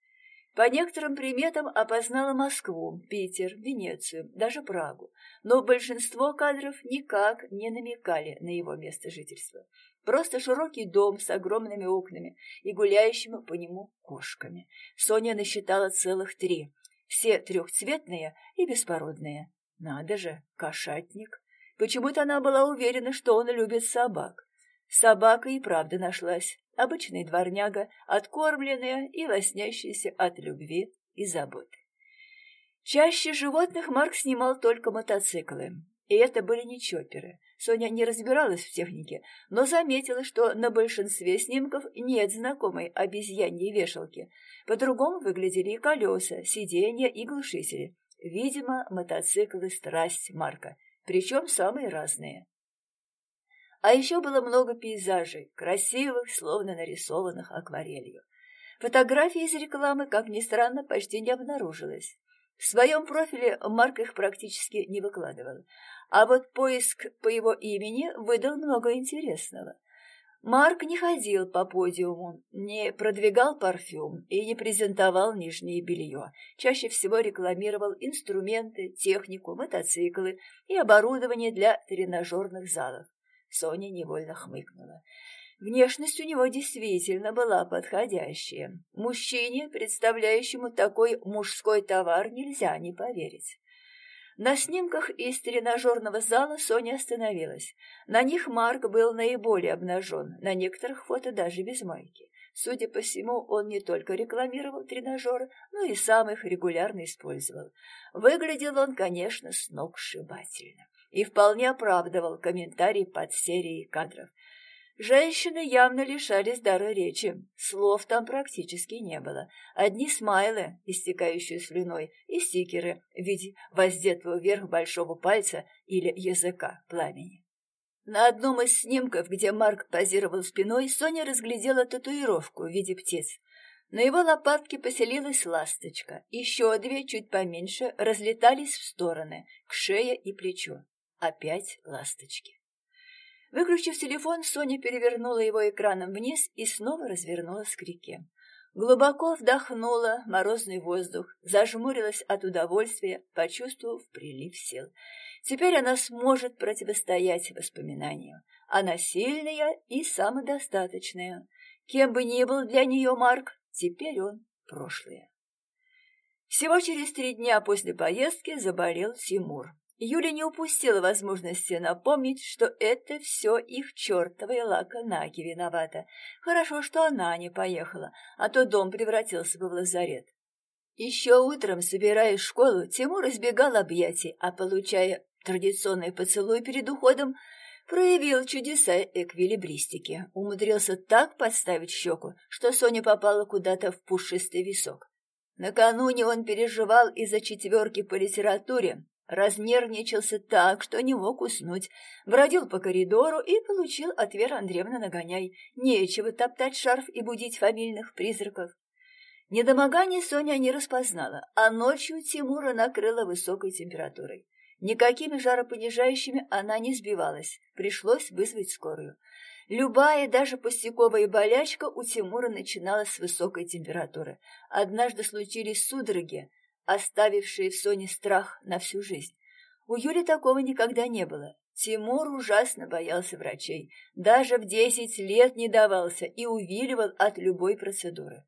По некоторым приметам опознала Москву, Питер, Венецию, даже Прагу, но большинство кадров никак не намекали на его место жительства. Просто широкий дом с огромными окнами и гуляющими по нему кошками. Соня насчитала целых три, все трехцветные и беспородные. Надо же, кошатник. Почему-то она была уверена, что он любит собак. Собака и правда нашлась. Обычный дворняга, откормленная и лоснящаяся от любви и заботы. Чаще животных Марк снимал только мотоциклы. И это были не чопперы. Соня не разбиралась в технике, но заметила, что на большинстве снимков нет знакомой обезьяньей вешалки. По-другому выглядели и колеса, сиденья и глушители. Видимо, мотоциклы — страсть Марка, причем самые разные. А еще было много пейзажей, красивых, словно нарисованных акварелью. Фотографий из рекламы, как ни странно, почти не обнаружилось. В своем профиле Марк их практически не выкладывал, а вот поиск по его имени выдал много интересного. Марк не ходил по подиуму, не продвигал парфюм и не презентовал нижнее белье. Чаще всего рекламировал инструменты, технику, мотоциклы и оборудование для тренажерных залов. Соня невольно хмыкнула. Внешность у него действительно была подходящая. Мужчине, представляющему такой мужской товар, нельзя не поверить. На снимках из тренажерного зала Соня остановилась. На них Марк был наиболее обнажен, на некоторых фото даже без майки. Судя по всему, он не только рекламировал тренажеры, но и сам их регулярно использовал. Выглядел он, конечно, сногсшибательно и вполне оправдывал комментарий под серией кадров. Женщины явно лишались дара речи. Слов там практически не было. Одни смайлы, истекающие слюной, и стикеры в виде воздетого вверх большого пальца или языка пламени. На одном из снимков, где Марк позировал спиной, Соня разглядела татуировку в виде птиц. На его лопатке поселилась ласточка. Еще две, чуть поменьше, разлетались в стороны, к шее и плечу. Опять ласточки. Выключив телефон, Соня перевернула его экраном вниз и снова развернулась к реке. Глубоко вдохнула морозный воздух, зажмурилась от удовольствия, почувствовав прилив сил. Теперь она сможет противостоять воспоминаниям. Она сильная и самодостаточная. Кем бы ни был для нее Марк, теперь он прошлое. Всего через три дня после поездки заболел Тимур. Юля не упустила возможности напомнить, что это все их чертова Лака-Наки виновата. Хорошо, что она не поехала, а то дом превратился бы в лазарет. Еще утром, собираясь в школу, Тимур избегал объятий, а, получая традиционный поцелуй перед уходом, проявил чудеса эквилибристики. Умудрился так подставить щеку, что Соня попала куда-то в пушистый висок. Накануне он переживал из-за четверки по литературе, Разнервничался так, что не мог уснуть. Бродил по коридору и получил от Веры Андреевны нагоняй. Нечего топтать шарф и будить фамильных призраков. Недомогание Соня не распознала, а ночью Тимура накрыла высокой температурой. Никакими жаропонижающими она не сбивалась, пришлось вызвать скорую. Любая, даже пустяковая болячка у Тимура начиналась с высокой температуры. Однажды случились судороги, оставившие в Соне страх на всю жизнь. У Юли такого никогда не было. Тимур ужасно боялся врачей, даже в десять лет не давался и увиливал от любой процедуры.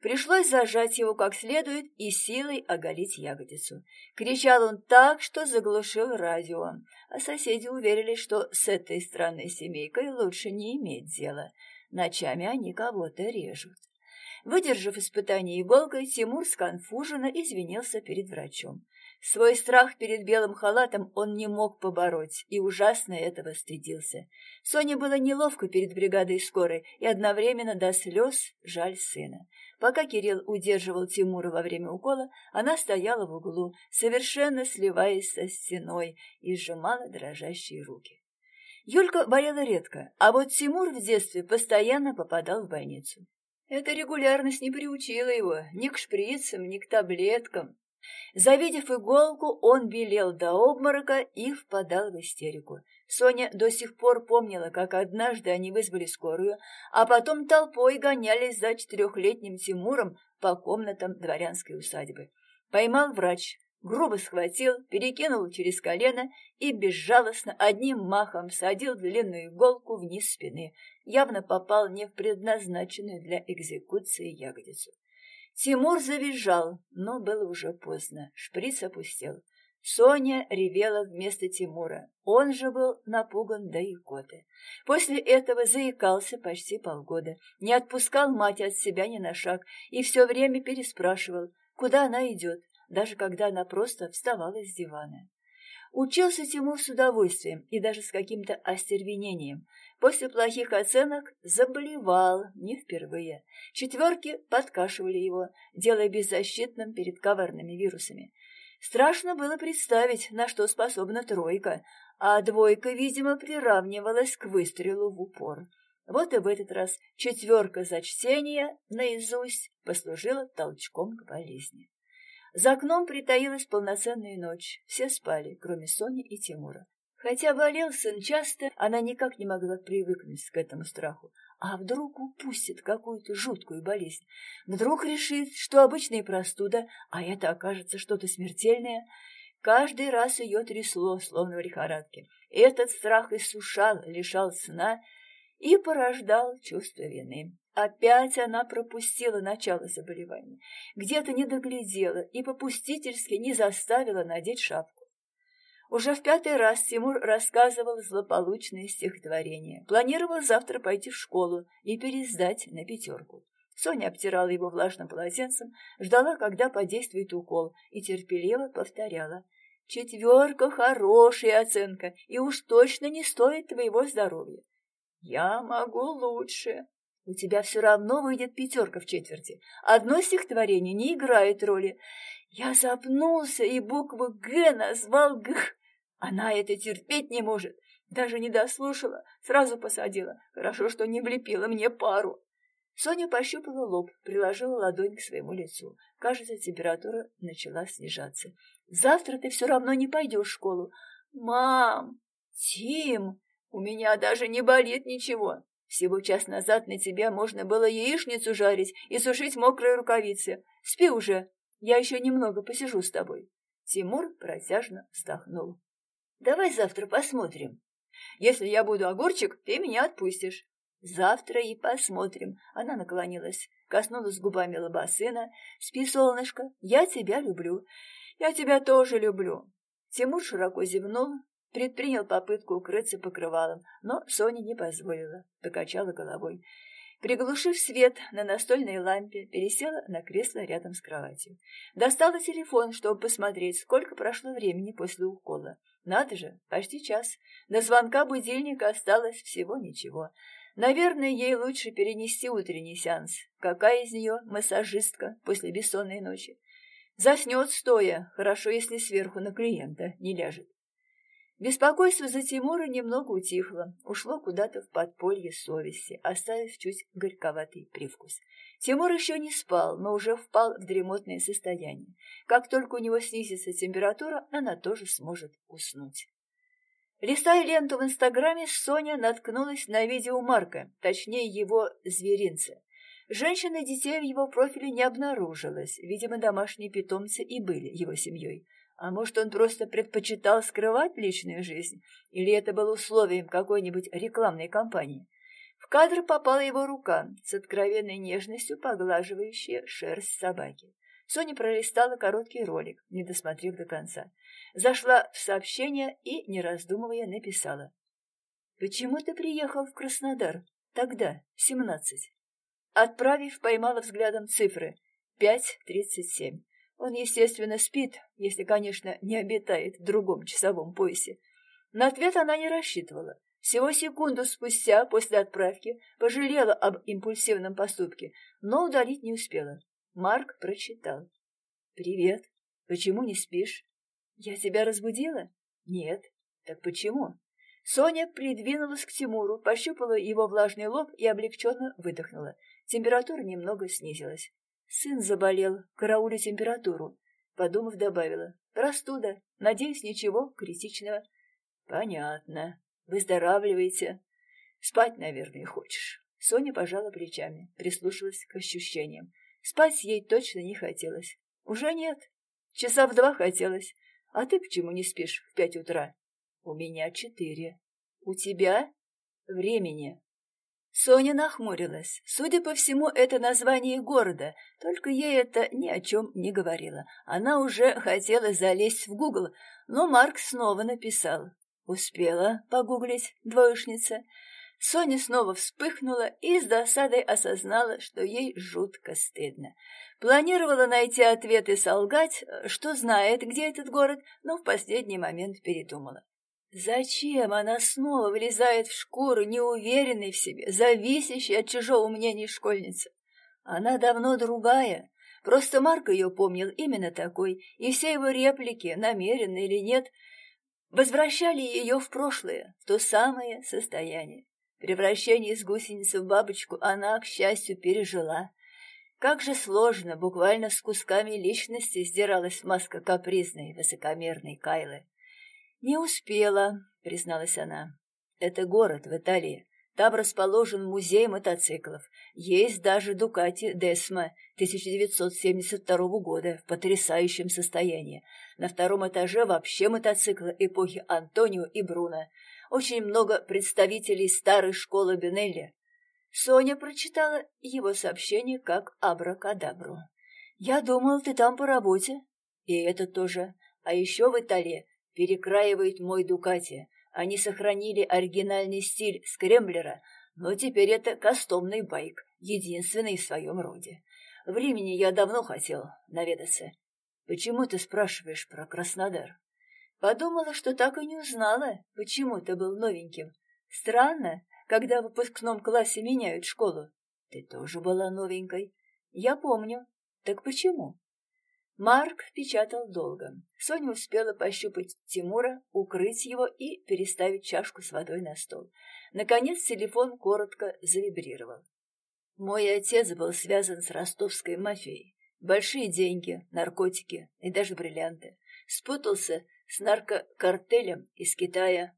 Пришлось зажать его как следует и силой оголить ягодицу. Кричал он так, что заглушил радио, а соседи уверились, что с этой странной семейкой лучше не иметь дела. Ночами они кого-то режут. Выдержав испытание иголкой, Тимур сконфуженно извинился перед врачом. Свой страх перед белым халатом он не мог побороть и ужасно этого стыдился. Соне было неловко перед бригадой скорой и одновременно до слез жаль сына. Пока Кирилл удерживал Тимура во время укола, она стояла в углу, совершенно сливаясь со стеной и сжимала дрожащие руки. Юлька болела редко, а вот Тимур в детстве постоянно попадал в больницу. Эта регулярность не приучила его ни к шприцам, ни к таблеткам. Завидев иголку, он белел до обморока и впадал в истерику. Соня до сих пор помнила, как однажды они вызвали скорую, а потом толпой гонялись за четырехлетним Тимуром по комнатам дворянской усадьбы. Поймал врач, грубо схватил, перекинул через колено и безжалостно одним махом садил длинную иголку вниз спины, явно попал не в предназначенную для экзекуции ягодицу. Тимур завизжал, но было уже поздно, шприц опустел. Соня ревела вместо Тимура, он же был напуган до икоты. После этого заикался почти полгода, не отпускал мать от себя ни на шаг и все время переспрашивал, куда она идет, даже когда она просто вставала с дивана. Учился Тимур с удовольствием и даже с каким-то остервенением. После плохих оценок заболевал не впервые. Четверки подкашивали его, делая беззащитным перед коварными вирусами. Страшно было представить, на что способна тройка, а двойка, видимо, приравнивалась к выстрелу в упор. Вот и в этот раз четверка за чтение наизусть послужила толчком к болезни. За окном притаилась полноценная ночь. Все спали, кроме Сони и Тимура. Хотя болел сын часто, она никак не могла привыкнуть к этому страху. А вдруг упустит какую-то жуткую болезнь? Вдруг решит, что обычная простуда, а это окажется что-то смертельное? Каждый раз ее трясло, словно в лихорадке. Этот страх иссушал, лишал сна и порождал чувство вины. Опять она пропустила начало заболевания, где-то не доглядела и попустительски не заставила надеть шапку. Уже в пятый раз Тимур рассказывал злополучное стихотворение. Планировал завтра пойти в школу и пересдать на пятерку. Соня обтирала его влажным полотенцем, ждала, когда подействует укол, и терпеливо повторяла. «Четверка — хорошая оценка, и уж точно не стоит твоего здоровья». Я могу лучше. У тебя все равно выйдет пятерка в четверти. Одно стихотворение не играет роли. Я запнулся и букву «Г» назвал «Г». Она это терпеть не может. Даже не дослушала, сразу посадила. Хорошо, что не влепила мне пару. Соня пощупала лоб, приложила ладонь к своему лицу. Кажется, температура начала снижаться. «Завтра ты все равно не пойдешь в школу». «Мам! Тим! У меня даже не болит ничего. Всего час назад на тебя можно было яичницу жарить и сушить мокрые рукавицы. Спи уже, я еще немного посижу с тобой. Тимур протяжно вздохнул. Давай завтра посмотрим. Если я буду огурчик, ты меня отпустишь. Завтра и посмотрим. Она наклонилась, коснулась губами лоба сына. Спи, солнышко, я тебя люблю. Я тебя тоже люблю. Тимур широко зевнул, Предпринял попытку укрыться покрывалом, но Соня не позволила, покачала головой. Приглушив свет на настольной лампе, пересела на кресло рядом с кроватью. Достала телефон, чтобы посмотреть, сколько прошло времени после укола. Надо же, почти час. До звонка будильника осталось всего ничего. Наверное, ей лучше перенести утренний сеанс. Какая из нее массажистка после бессонной ночи? Заснет стоя, хорошо, если сверху на клиента не ляжет. Беспокойство за Тимура немного утихло, ушло куда-то в подполье совести, оставив чуть горьковатый привкус. Тимур еще не спал, но уже впал в дремотное состояние. Как только у него снизится температура, она тоже сможет уснуть. Листая ленту в Инстаграме, Соня наткнулась на видео Марка, точнее его зверинца. Женщин и детей в его профиле не обнаружилось, видимо, домашние питомцы и были его семьей. А может, он просто предпочитал скрывать личную жизнь? Или это было условием какой-нибудь рекламной кампании? В кадр попала его рука, с откровенной нежностью поглаживающая шерсть собаки. Соня пролистала короткий ролик, не досмотрев до конца. Зашла в сообщение и, не раздумывая, написала. «Почему ты приехал в Краснодар? Тогда, семнадцать». Отправив, поймала взглядом цифры. Пять тридцать семь. Он, естественно, спит, если, конечно, не обитает в другом часовом поясе. На ответ она не рассчитывала. Всего секунду спустя после отправки пожалела об импульсивном поступке, но удалить не успела. Марк прочитал. «Привет. Почему не спишь? Я тебя разбудила? Нет. Так почему?» Соня придвинулась к Тимуру, пощупала его влажный лоб и облегченно выдохнула. Температура немного снизилась. Сын заболел, караули температуру. Подумав, добавила. Простуда. Надеюсь, ничего критичного. Понятно. Выздоравливайте. Спать, наверное, хочешь. Соня пожала плечами, прислушалась к ощущениям. Спать ей точно не хотелось. Уже нет. Часа в два хотелось. А ты почему не спишь в пять утра? У меня четыре. У тебя? Времени. Соня нахмурилась. Судя по всему, это название города, только ей это ни о чем не говорило. Она уже хотела залезть в Гугл, но Марк снова написал. Успела погуглить двоечница. Соня снова вспыхнула и с досадой осознала, что ей жутко стыдно. Планировала найти ответ и солгать, что знает, где этот город, но в последний момент передумала. Зачем она снова влезает в шкуру, неуверенной в себе, зависящей от чужого мнения школьницы? Она давно другая. Просто Марк ее помнил именно такой, и все его реплики, намеренно или нет, возвращали ее в прошлое, в то самое состояние. Превращение из гусеницы в бабочку она, к счастью, пережила. Как же сложно, буквально с кусками личности сдиралась маска капризной, высокомерной Кайлы. «Не успела», — призналась она. «Это город в Италии. Там расположен музей мотоциклов. Есть даже Дукати Десма 1972 года в потрясающем состоянии. На втором этаже вообще мотоциклы эпохи Антонио и Бруно. Очень много представителей старой школы Бенелли. Соня прочитала его сообщение как абракадабру. «Я думал, ты там по работе». «И это тоже. А еще в Италии перекраивают мой Дукати. Они сохранили оригинальный стиль скремблера, но теперь это кастомный байк, единственный в своем роде. В Римени я давно хотел наведаться. Почему ты спрашиваешь про Краснодар? Подумала, что так и не узнала, почему ты был новеньким. Странно, когда в выпускном классе меняют школу. Ты тоже была новенькой. Я помню. Так почему? Марк печатал долго. Соня успела пощупать Тимура, укрыть его и переставить чашку с водой на стол. Наконец телефон коротко завибрировал. Мой отец был связан с ростовской мафией. Большие деньги, наркотики и даже бриллианты. Спутался с наркокартелем из Китая.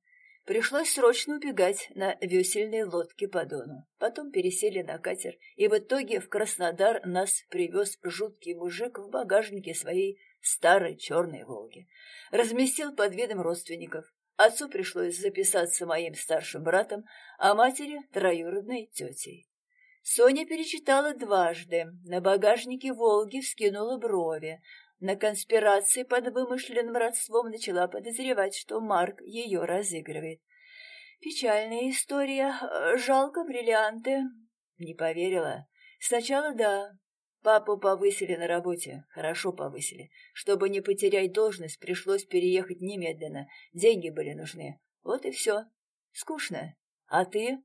Пришлось срочно убегать на весельной лодке по Дону. Потом пересели на катер, и в итоге в Краснодар нас привез жуткий мужик в багажнике своей старой черной «Волги». Разместил под видом родственников. Отцу пришлось записаться моим старшим братом, а матери — троюродной тетей. Соня перечитала дважды. На багажнике «Волги» вскинула брови. На конспирации под вымышленным родством начала подозревать, что Марк ее разыгрывает. Печальная история. Жалко бриллианты. Не поверила. Сначала да. Папу повысили на работе. Хорошо повысили. Чтобы не потерять должность, пришлось переехать немедленно. Деньги были нужны. Вот и все. Скучно. А ты?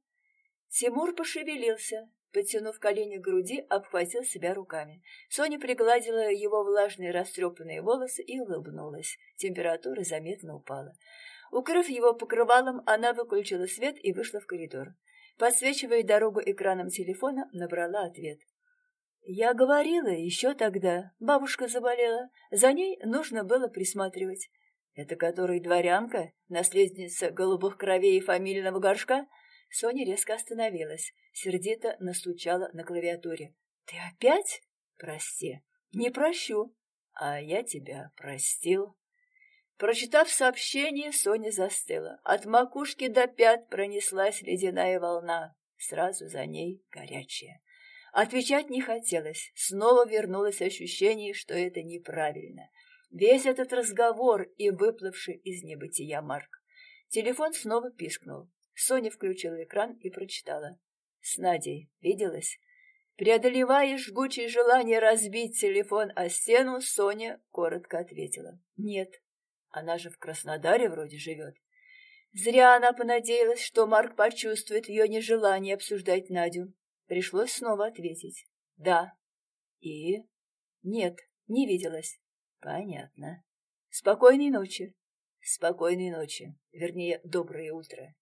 Тимур пошевелился. Подтянув колени к груди, обхватил себя руками. Соня пригладила его влажные растрепанные волосы и улыбнулась. Температура заметно упала. Укрыв его покрывалом, она выключила свет и вышла в коридор. Подсвечивая дорогу экраном телефона, набрала ответ. «Я говорила еще тогда. Бабушка заболела. За ней нужно было присматривать. Это который дворянка, наследница голубых кровей и фамильного горшка?» Соня резко остановилась, сердито настучала на клавиатуре. «Ты опять? Прости. Не прощу. А я тебя простил». Прочитав сообщение, Соня застыла. От макушки до пят пронеслась ледяная волна. Сразу за ней горячая. Отвечать не хотелось. Снова вернулось ощущение, что это неправильно. Весь этот разговор и выплывший из небытия Марк. Телефон снова пискнул. Соня включила экран и прочитала. «С Надей виделась?» Преодолевая жгучее желание разбить телефон о стену, Соня коротко ответила. «Нет, она же в Краснодаре вроде живет». Зря она понадеялась, что Марк почувствует ее нежелание обсуждать Надю. Пришлось снова ответить. «Да». «И?» «Нет, не виделась». «Понятно». «Спокойной ночи». «Спокойной ночи. Вернее, доброе утро».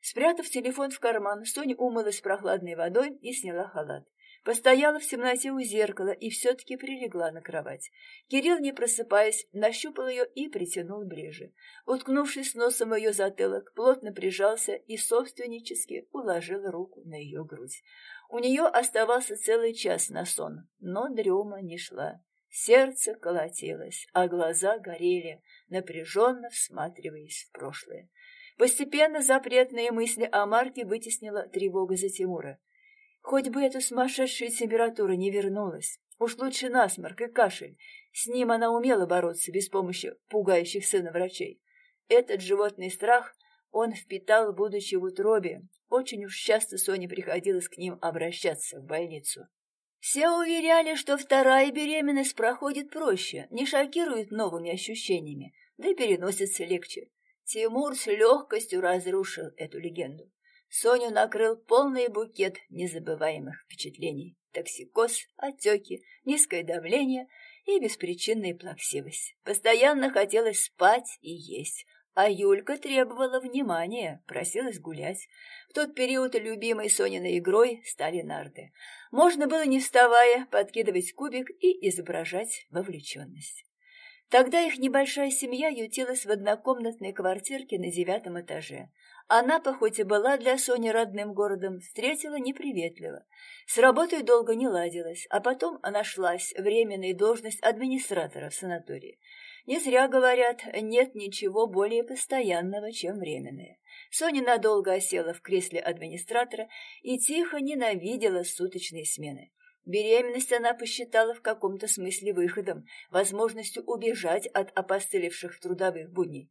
Спрятав телефон в карман, Соня умылась прохладной водой и сняла халат. Постояла в темноте у зеркала и все-таки прилегла на кровать. Кирилл, не просыпаясь, нащупал ее и притянул ближе. Уткнувшись носом в ее затылок, плотно прижался и собственнически уложил руку на ее грудь. У нее оставался целый час на сон, но дрема не шла. Сердце колотилось, а глаза горели, напряженно всматриваясь в прошлое. Постепенно запретные мысли о Марке вытеснила тревога за Тимура. Хоть бы эта сумасшедшая температура не вернулась. Уж лучше насморк и кашель. С ним она умела бороться без помощи пугающих сына врачей. Этот животный страх он впитал, будучи в утробе. Очень уж часто Соне приходилось к ним обращаться в больницу. Все уверяли, что вторая беременность проходит проще, не шокирует новыми ощущениями, да и переносится легче. Тимур с легкостью разрушил эту легенду. Соню накрыл полный букет незабываемых впечатлений. Токсикоз, отеки, низкое давление и беспричинная плаксивость. Постоянно хотелось спать и есть, а Юлька требовала внимания, просилась гулять. В тот период любимой Сониной игрой стали нарды. Можно было, не вставая, подкидывать кубик и изображать вовлеченность. Тогда их небольшая семья ютилась в однокомнатной квартирке на девятом этаже. Анапа, хоть и была для Сони родным городом, встретила неприветливо. С работой долго не ладилась, а потом нашлась временная должность администратора в санатории. Не зря говорят, нет ничего более постоянного, чем временное. Соня надолго осела в кресле администратора и тихо ненавидела суточные смены. Беременность она посчитала в каком-то смысле выходом, возможностью убежать от опостылевших трудовых будней.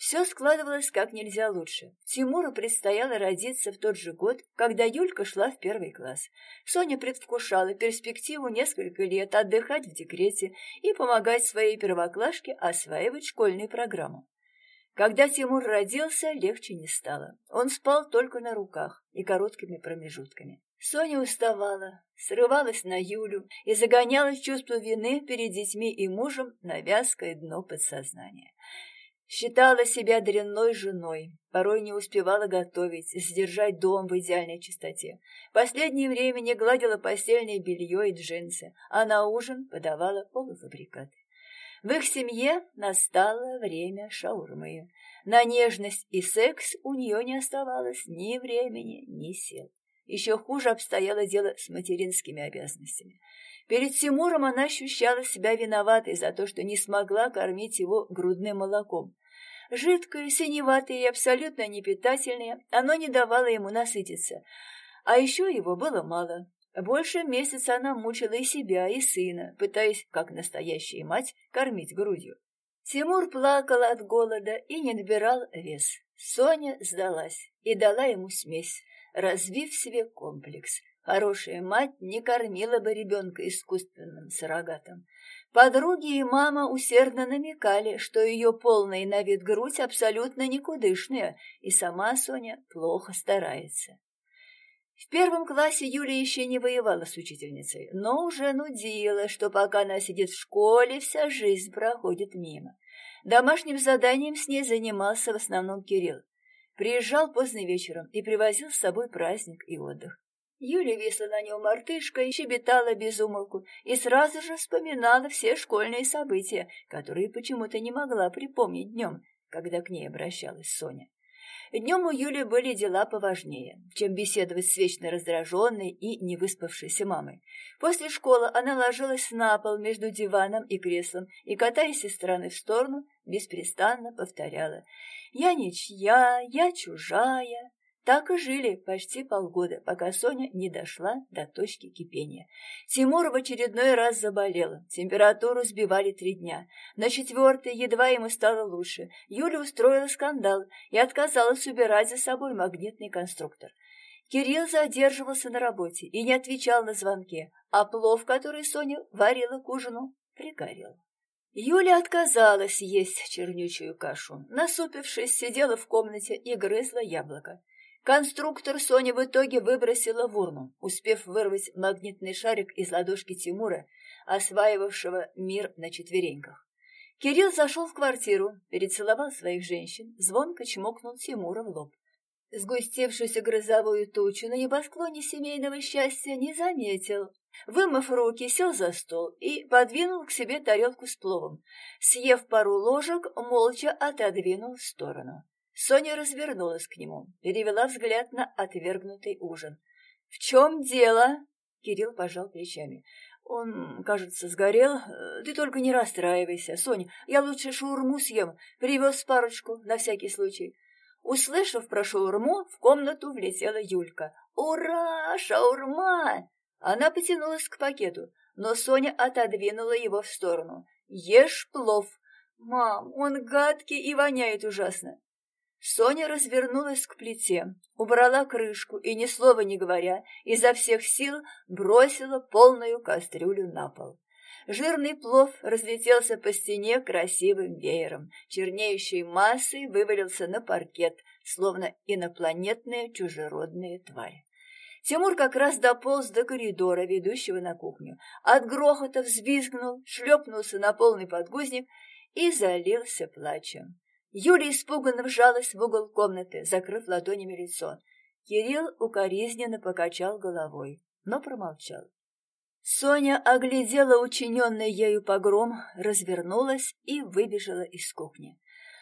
Все складывалось как нельзя лучше. Тимуру предстояло родиться в тот же год, когда Юлька шла в первый класс. Соня предвкушала перспективу несколько лет отдыхать в декрете и помогать своей первоклашке осваивать школьную программу. Когда Тимур родился, легче не стало. Он спал только на руках и короткими промежутками. Соня уставала, срывалась на Юлю и загоняла чувство вины перед детьми и мужем на вязкое дно подсознания. Считала себя дрянной женой, порой не успевала готовить, сдержать дом в идеальной чистоте. Последнее время не гладила постельное белье и джинсы, а на ужин подавала полуфабрикаты. В их семье настало время шаурмы. На нежность и секс у нее не оставалось ни времени, ни сил. Еще хуже обстояло дело с материнскими обязанностями. Перед Тимуром она ощущала себя виноватой за то, что не смогла кормить его грудным молоком. Жидкое, синеватое и абсолютно непитательное, оно не давало ему насытиться. А еще его было мало. Больше месяца она мучила и себя, и сына, пытаясь, как настоящая мать, кормить грудью. Тимур плакал от голода и не набирал вес. Соня сдалась и дала ему смесь, развив себе комплекс. Хорошая мать не кормила бы ребенка искусственным суррогатом. Подруги и мама усердно намекали, что ее полная на вид грудь абсолютно никудышная, и сама Соня плохо старается. В первом классе Юля еще не воевала с учительницей, но уже нудила, что пока она сидит в школе, вся жизнь проходит мимо. Домашним заданием с ней занимался в основном Кирилл. Приезжал поздно вечером и привозил с собой праздник и отдых. Юля висла на нем мартышка и щебетала без умолку, и сразу же вспоминала все школьные события, которые почему-то не могла припомнить днем, когда к ней обращалась Соня. Днем у Юли были дела поважнее, чем беседовать с вечно раздраженной и невыспавшейся мамой. После школы она ложилась на пол между диваном и креслом и, катаясь из стороны в сторону, беспрестанно повторяла «Я ничья, я чужая, так и жили почти полгода, пока Соня не дошла до точки кипения. Тимур в очередной раз заболел. Температуру сбивали три дня. На четвертый едва ему стало лучше. Юля устроила скандал и отказалась убирать за собой магнитный конструктор. Кирилл задерживался на работе и не отвечал на звонки, а плов, который Соня варила к ужину, пригорел. Юля отказалась есть чернючую кашу. Насупившись, сидела в комнате и грызла яблоко. Конструктор Соня в итоге выбросила в урну, успев вырвать магнитный шарик из ладошки Тимура, осваивавшего мир на четвереньках. Кирилл зашел в квартиру, перецеловал своих женщин, звонко чмокнул Тимура в лоб. Сгустевшуюся грозовую тучу на небосклоне семейного счастья не заметил. Вымыв руки, сел за стол и подвинул к себе тарелку с пловом. Съев пару ложек, молча отодвинул в сторону. Соня развернулась к нему, перевела взгляд на отвергнутый ужин. «В чем дело?» Кирилл пожал плечами. «Он, кажется, сгорел. Ты только не расстраивайся. Соня, я лучше шаурму съем. Привез парочку, на всякий случай». Услышав про шаурму, в комнату влетела Юлька. «Ура! Шаурма!» Она потянулась к пакету, но Соня отодвинула его в сторону. «Ешь плов!» «Мам, он гадкий и воняет ужасно!» Соня развернулась к плите, убрала крышку и, ни слова не говоря, изо всех сил бросила полную кастрюлю на пол. Жирный плов разлетелся по стене красивым веером, чернеющей массой вывалился на паркет, словно инопланетная чужеродная тварь. Тимур как раз дополз до коридора, ведущего на кухню. От грохота взвизгнул, шлепнулся на полный подгузник и залился плачем. Юля испуганно вжалась в угол комнаты, закрыв ладонями лицо. Кирилл укоризненно покачал головой, но промолчал. Соня оглядела учиненный ею погром, развернулась и выбежала из кухни.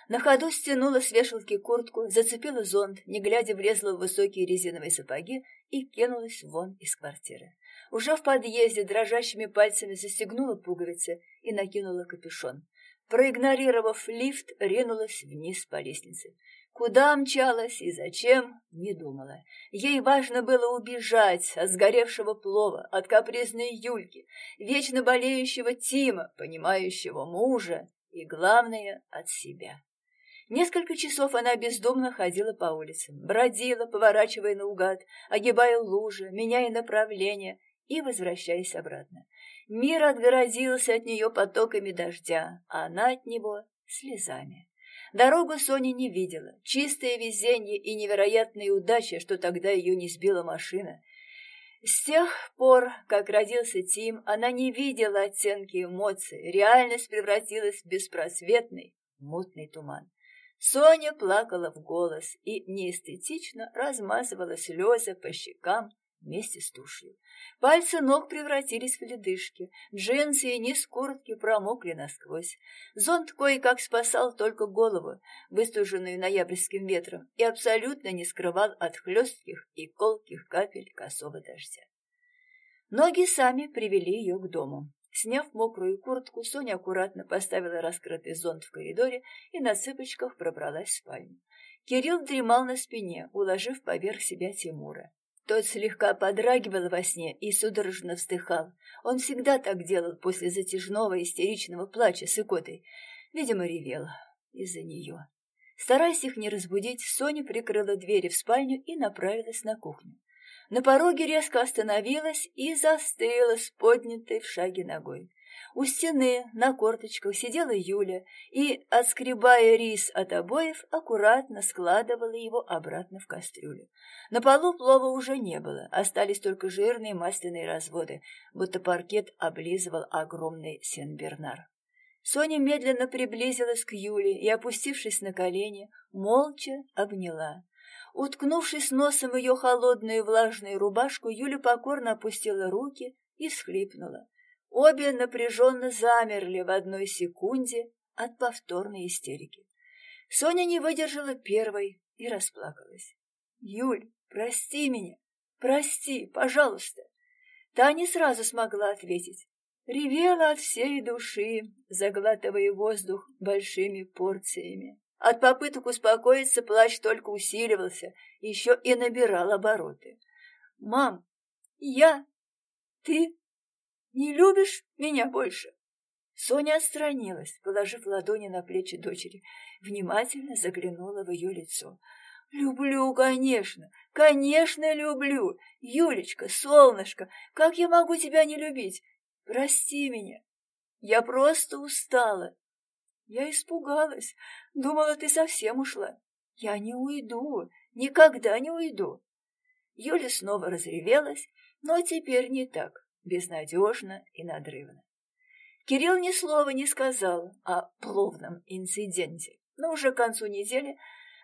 На ходу стянула с вешалки куртку, зацепила зонт, не глядя влезла в высокие резиновые сапоги и кинулась вон из квартиры. Уже в подъезде дрожащими пальцами застегнула пуговицы и накинула капюшон. Проигнорировав лифт, ринулась вниз по лестнице. Куда мчалась и зачем, не думала. Ей важно было убежать от сгоревшего плова, от капризной Юльки, вечно болеющего Тима, понимающего мужа и, главное, от себя. Несколько часов она бездумно ходила по улицам, бродила, поворачивая наугад, огибая лужи, меняя направление и возвращаясь обратно. Мир отгородился от нее потоками дождя, а она от него — слезами. Дорогу Соня не видела. Чистое везение и невероятная удача, что тогда ее не сбила машина. С тех пор, как родился Тим, она не видела оттенки эмоций. Реальность превратилась в беспросветный, мутный туман. Соня плакала в голос и неэстетично размазывала слезы по щекам вместе с тушью. Пальцы ног превратились в ледышки, джинсы и низ куртки промокли насквозь. Зонт кое-как спасал только голову, выстуженную ноябрьским ветром, и абсолютно не скрывал от хлестких и колких капель косого дождя. Ноги сами привели ее к дому. Сняв мокрую куртку, Соня аккуратно поставила раскрытый зонт в коридоре и на цыпочках пробралась в спальню. Кирилл дремал на спине, уложив поверх себя Тимура. Тот слегка подрагивал во сне и судорожно вздыхал. Он всегда так делал после затяжного истеричного плача с икотой. Видимо, ревел из-за нее. Стараясь их не разбудить, Соня прикрыла двери в спальню и направилась на кухню. На пороге резко остановилась и застыла с поднятой в шаге ногой. У стены на корточках сидела Юля и, отскребая рис от обоев, аккуратно складывала его обратно в кастрюлю. На полу плова уже не было, остались только жирные масляные разводы, будто паркет облизывал огромный сенбернар. Соня медленно приблизилась к Юле и, опустившись на колени, молча обняла. Уткнувшись носом в ее холодную влажную рубашку, Юля покорно опустила руки и всхлипнула. Обе напряженно замерли в одной секунде от повторной истерики. Соня не выдержала первой и расплакалась. «Юль, прости меня, прости, пожалуйста!» Та не сразу смогла ответить. Ревела от всей души, заглатывая воздух большими порциями. От попыток успокоиться плач только усиливался, еще и набирал обороты. «Мам, я... Ты не любишь меня больше?» Соня отстранилась, положив ладони на плечи дочери, внимательно заглянула в ее лицо. «Люблю, конечно, конечно люблю! Юлечка, солнышко, как я могу тебя не любить? Прости меня, я просто устала, я испугалась. Думала, ты совсем ушла. Я не уйду, никогда не уйду. Юля снова разревелась, но теперь не так, безнадежно и надрывно. Кирилл ни слова не сказал о пловном инциденте, но уже к концу недели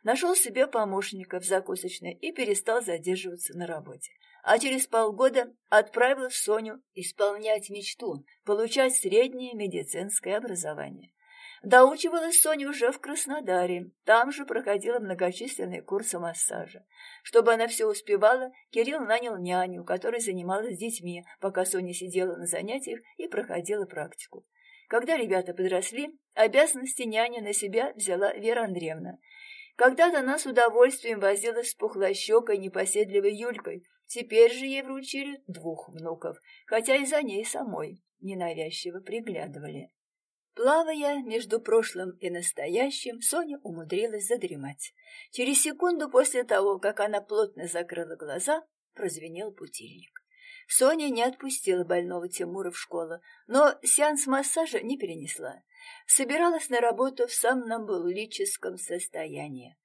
нашел себе помощника в закусочной и перестал задерживаться на работе. А через полгода отправил Соню исполнять мечту, получать среднее медицинское образование. Доучивалась Соня уже в Краснодаре, там же проходила многочисленные курсы массажа. Чтобы она все успевала, Кирилл нанял няню, которая занималась с детьми, пока Соня сидела на занятиях и проходила практику. Когда ребята подросли, обязанности няни на себя взяла Вера Андреевна. Когда-то она с удовольствием возилась с пухлощекой непоседливой Юлькой, теперь же ей вручили двух внуков, хотя и за ней самой ненавязчиво приглядывали. Плавая между прошлым и настоящим, Соня умудрилась задремать. Через секунду после того, как она плотно закрыла глаза, прозвенел будильник. Соня не отпустила больного Тимура в школу, но сеанс массажа не перенесла. Собиралась на работу в сомнамбулическом состоянии.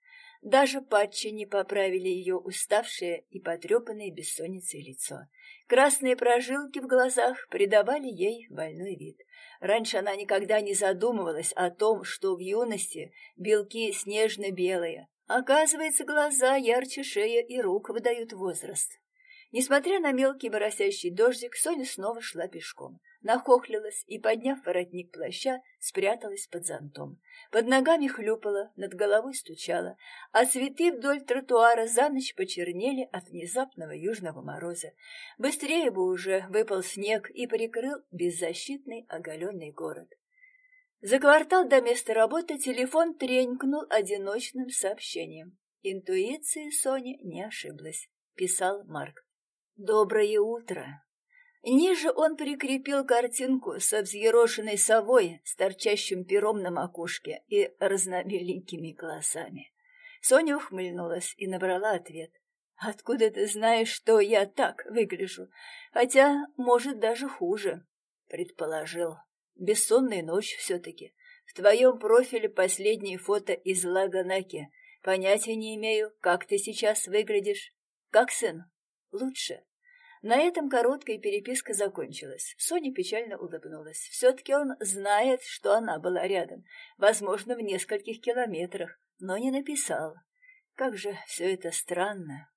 Даже патчи не поправили ее уставшее и потрепанное бессонницей лицо. Красные прожилки в глазах придавали ей больной вид. Раньше она никогда не задумывалась о том, что в юности белки снежно-белые. Оказывается, глаза ярче шея и рук выдают возраст. Несмотря на мелкий моросящий дождик, Соня снова шла пешком. Нахохлилась и, подняв воротник плаща, спряталась под зонтом. Под ногами хлюпала, над головой стучала, а цветы вдоль тротуара за ночь почернели от внезапного южного мороза. Быстрее бы уже выпал снег и прикрыл беззащитный оголенный город. За квартал до места работы телефон тренькнул одиночным сообщением. Интуиции Сони не ошиблась, писал Марк. «Доброе утро!» Ниже он прикрепил картинку со взъерошенной совой с торчащим пером на макушке и разновеликими глазами. Соня ухмыльнулась и набрала ответ. «Откуда ты знаешь, что я так выгляжу? Хотя, может, даже хуже», — предположил. «Бессонная ночь все-таки. В твоем профиле последнее фото из Лаганаки. Понятия не имею, как ты сейчас выглядишь. Как сын? Лучше. На этом короткая переписка закончилась. Соня печально улыбнулась. Все-таки он знает, что она была рядом, возможно, в нескольких километрах, но не написал. Как же все это странно.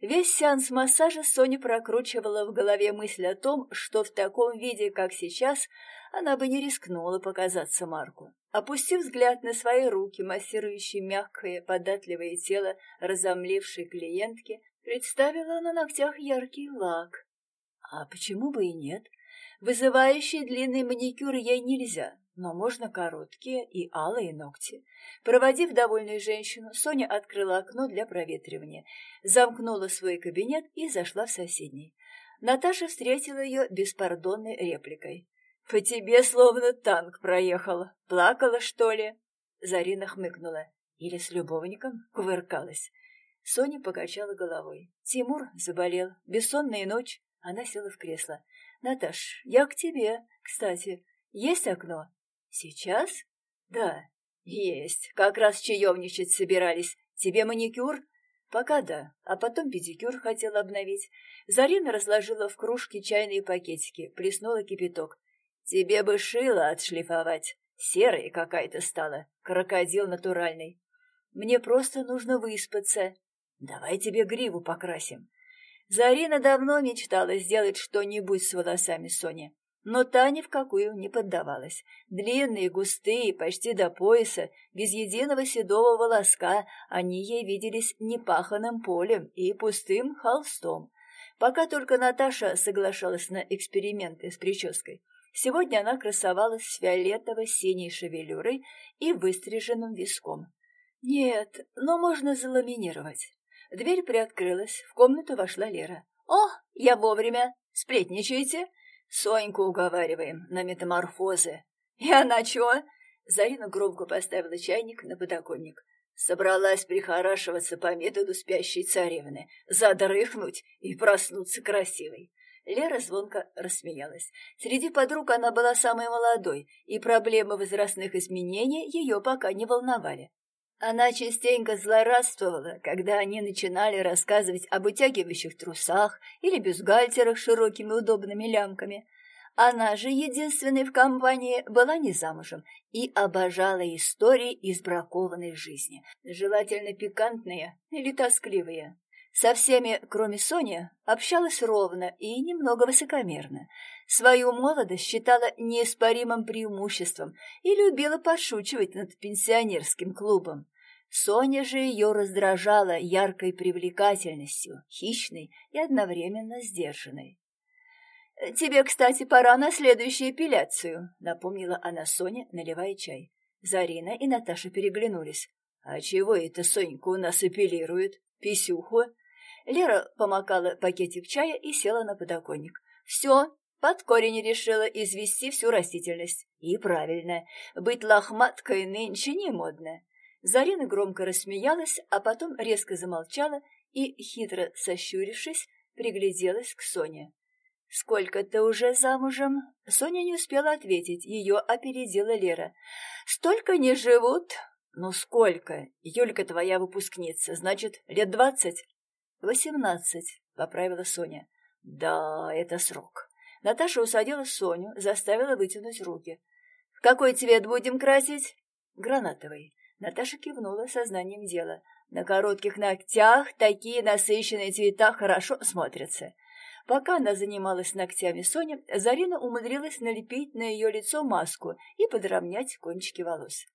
Весь сеанс массажа Соня прокручивала в голове мысль о том, что в таком виде, как сейчас, она бы не рискнула показаться Марку. Опустив взгляд на свои руки, массирующие мягкое, податливое тело разомлевшей клиентки, представила на ногтях яркий лак. А почему бы и нет? Вызывающий длинный маникюр ей нельзя, но можно короткие и алые ногти. Проводив довольную женщину, Соня открыла окно для проветривания, замкнула свой кабинет и зашла в соседний. Наташа встретила ее беспардонной репликой. «По тебе словно танк проехал. Плакала, что ли?» Зарина хмыкнула. Или с любовником кувыркалась. Соня покачала головой. Тимур заболел. Бессонная ночь. Она села в кресло. «Наташ, я к тебе, кстати. Есть окно?» «Сейчас?» «Да, есть. Как раз чаевничать собирались. Тебе маникюр?» «Пока да, а потом педикюр хотела обновить». Зарина разложила в кружке чайные пакетики, плеснула кипяток. «Тебе бы шило отшлифовать. Серая какая-то стала, крокодил натуральный. Мне просто нужно выспаться. Давай тебе гриву покрасим. Зарина давно мечтала сделать что-нибудь с волосами Сони, но та ни в какую не поддавалась. Длинные, густые, почти до пояса, без единого седого волоска, они ей виделись непаханным полем и пустым холстом. Пока только Наташа соглашалась на эксперименты с прической. Сегодня она красовалась с фиолетово-синей шевелюрой и выстриженным виском. Нет, но можно заламинировать. Дверь приоткрылась, в комнату вошла Лера. «О, я вовремя! Сплетничаете?» «Соньку уговариваем на метаморфозы». «И она чего?» Зарина громко поставила чайник на подоконник. Собралась прихорашиваться по методу спящей царевны, задрыхнуть и проснуться красивой. Лера звонко рассмеялась. Среди подруг она была самой молодой, и проблемы возрастных изменений ее пока не волновали. Она частенько злорадствовала, когда они начинали рассказывать об утягивающих трусах или бюстгальтерах с широкими удобными лямками. Она же, единственной в компании, была не замужем и обожала истории из бракованной жизни, желательно пикантные или тоскливые. Со всеми, кроме Сони, общалась ровно и немного высокомерно. Свою молодость считала неоспоримым преимуществом и любила подшучивать над пенсионерским клубом. Соня же ее раздражала яркой привлекательностью, хищной и одновременно сдержанной. «Тебе, кстати, пора на следующую эпиляцию», — напомнила она Соне, наливая чай. Зарина и Наташа переглянулись. «А чего это Сонька у нас эпилирует? Писюху?» Лера помакала пакетик чая и села на подоконник. «Все, под корень решила извести всю растительность. И правильно, быть лохматкой нынче не модно. Зарина громко рассмеялась, а потом резко замолчала и, хитро сощурившись, пригляделась к Соне. «Сколько ты уже замужем?» Соня не успела ответить, ее опередила Лера. «Столько не живут?» «Ну сколько? Юлька твоя выпускница, значит, лет двадцать?» «Восемнадцать», — поправила Соня. «Да, это срок». Наташа усадила Соню, заставила вытянуть руки. «В какой цвет будем красить?» «Гранатовый». Наташа кивнула сознанием дела. На коротких ногтях такие насыщенные цвета хорошо смотрятся. Пока она занималась ногтями Соня, Зарина умудрилась налепить на ее лицо маску и подровнять кончики волос.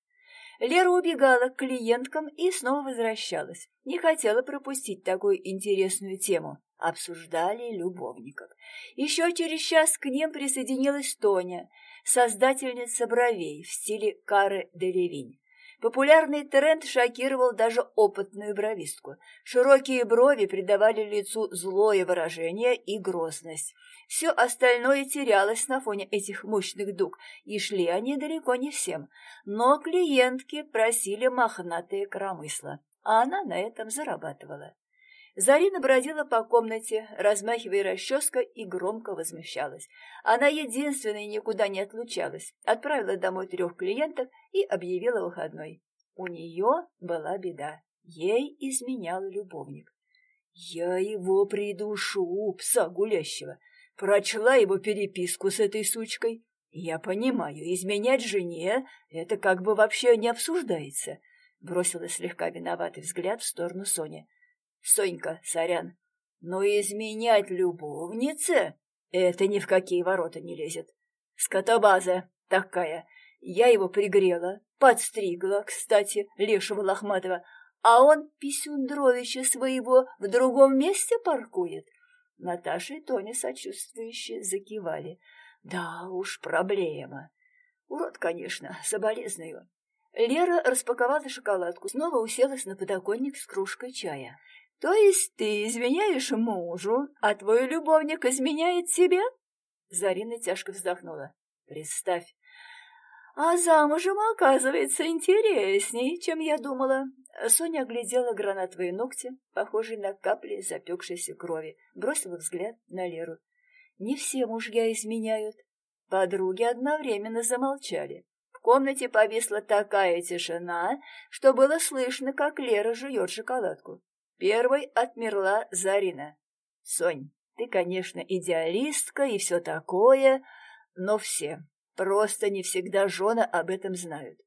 Лера убегала к клиенткам и снова возвращалась. Не хотела пропустить такую интересную тему. Обсуждали любовников. Еще через час к ним присоединилась Тоня, создательница бровей в стиле Кары де Левинь. Популярный тренд шокировал даже опытную бровистку. Широкие брови придавали лицу злое выражение и грозность. Все остальное терялось на фоне этих мощных дуг, и шли они далеко не всем. Но клиентки просили мохнатые коромысла, а она на этом зарабатывала. Зарина бродила по комнате, размахивая расческой, и громко возмущалась. Она единственная никуда не отлучалась, отправила домой трех клиенток и объявила выходной. У нее была беда. Ей изменял любовник. Я его придушу, пса гулящего. Прочла его переписку с этой сучкой. Я понимаю, изменять жене — это как бы вообще не обсуждается. Бросила слегка виноватый взгляд в сторону Сони. Сонька, сорян, но изменять любовнице — это ни в какие ворота не лезет. Скотобаза такая. Я его пригрела, подстригла, кстати, лешего лохматого, а он писюндровича своего в другом месте паркует. Наташа и Тоня сочувствующе закивали. Да уж, проблема. Урод, конечно, соболезную. Лера распаковала шоколадку, снова уселась на подоконник с кружкой чая. То есть ты изменяешь мужу, а твой любовник изменяет тебе? Зарина тяжко вздохнула. Представь. А замужем, оказывается, интересней, чем я думала. Соня оглядела гранатовые ногти, похожие на капли запекшейся крови, бросила взгляд на Леру. Не все мужья изменяют. Подруги одновременно замолчали. В комнате повисла такая тишина, что было слышно, как Лера жует шоколадку. Первой отмерла Зарина. «Сонь, ты, конечно, идеалистка и все такое, но все, просто не всегда жены об этом знают.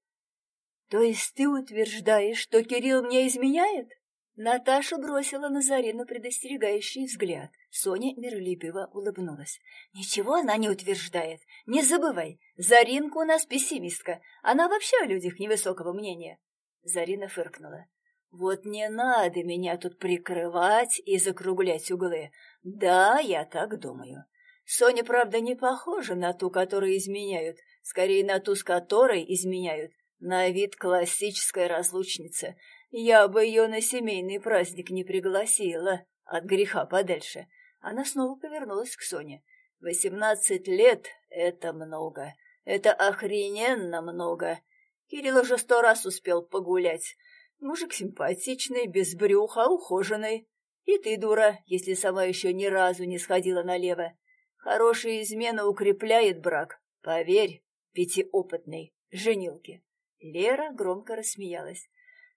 То есть ты утверждаешь, что Кирилл мне изменяет? Наташа бросила на Зарину предостерегающий взгляд. Соня миролюбиво улыбнулась. «Ничего она не утверждает. Не забывай, Заринка у нас пессимистка. Она вообще о людях невысокого мнения». Зарина фыркнула. «Вот не надо меня тут прикрывать и закруглять углы. Да, я так думаю. Соня, правда, не похожа на ту, которую изменяют, скорее на ту, с которой изменяют. На вид классическая разлучница. Я бы ее на семейный праздник не пригласила, от греха подальше. Она снова повернулась к Соне. Восемнадцать лет — это много. Это охрененно много. Кирилл уже сто раз успел погулять. Мужик симпатичный, без брюха, ухоженный. И ты, дура, если сама еще ни разу не сходила налево. Хорошая измена укрепляет брак. Поверь, пятиопытный, женилки. Лера громко рассмеялась.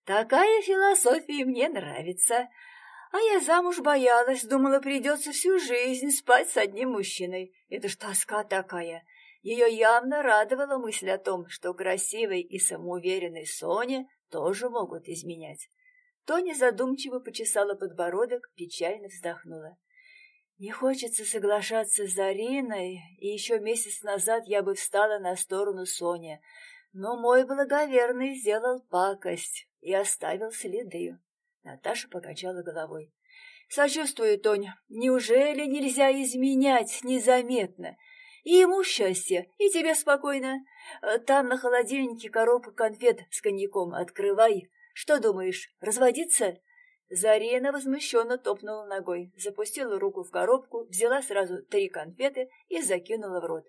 «Такая философия мне нравится. А я замуж боялась, думала, придется всю жизнь спать с одним мужчиной. Это ж тоска такая». Ее явно радовала мысль о том, что красивой и самоуверенной Соне тоже могут изменять. Тоня задумчиво почесала подбородок, печально вздохнула. Не хочется соглашаться с Зариной, и еще месяц назад я бы встала на сторону Сони, но мой благоверный сделал пакость и оставил следы. Наташа покачала головой. Сочувствую, Тоня. Неужели нельзя изменять незаметно? И ему счастье, и тебе спокойно. Там на холодильнике коробка конфет с коньяком. Открывай. Что думаешь, разводиться? Зарина возмущенно топнула ногой, запустила руку в коробку, взяла сразу три конфеты и закинула в рот.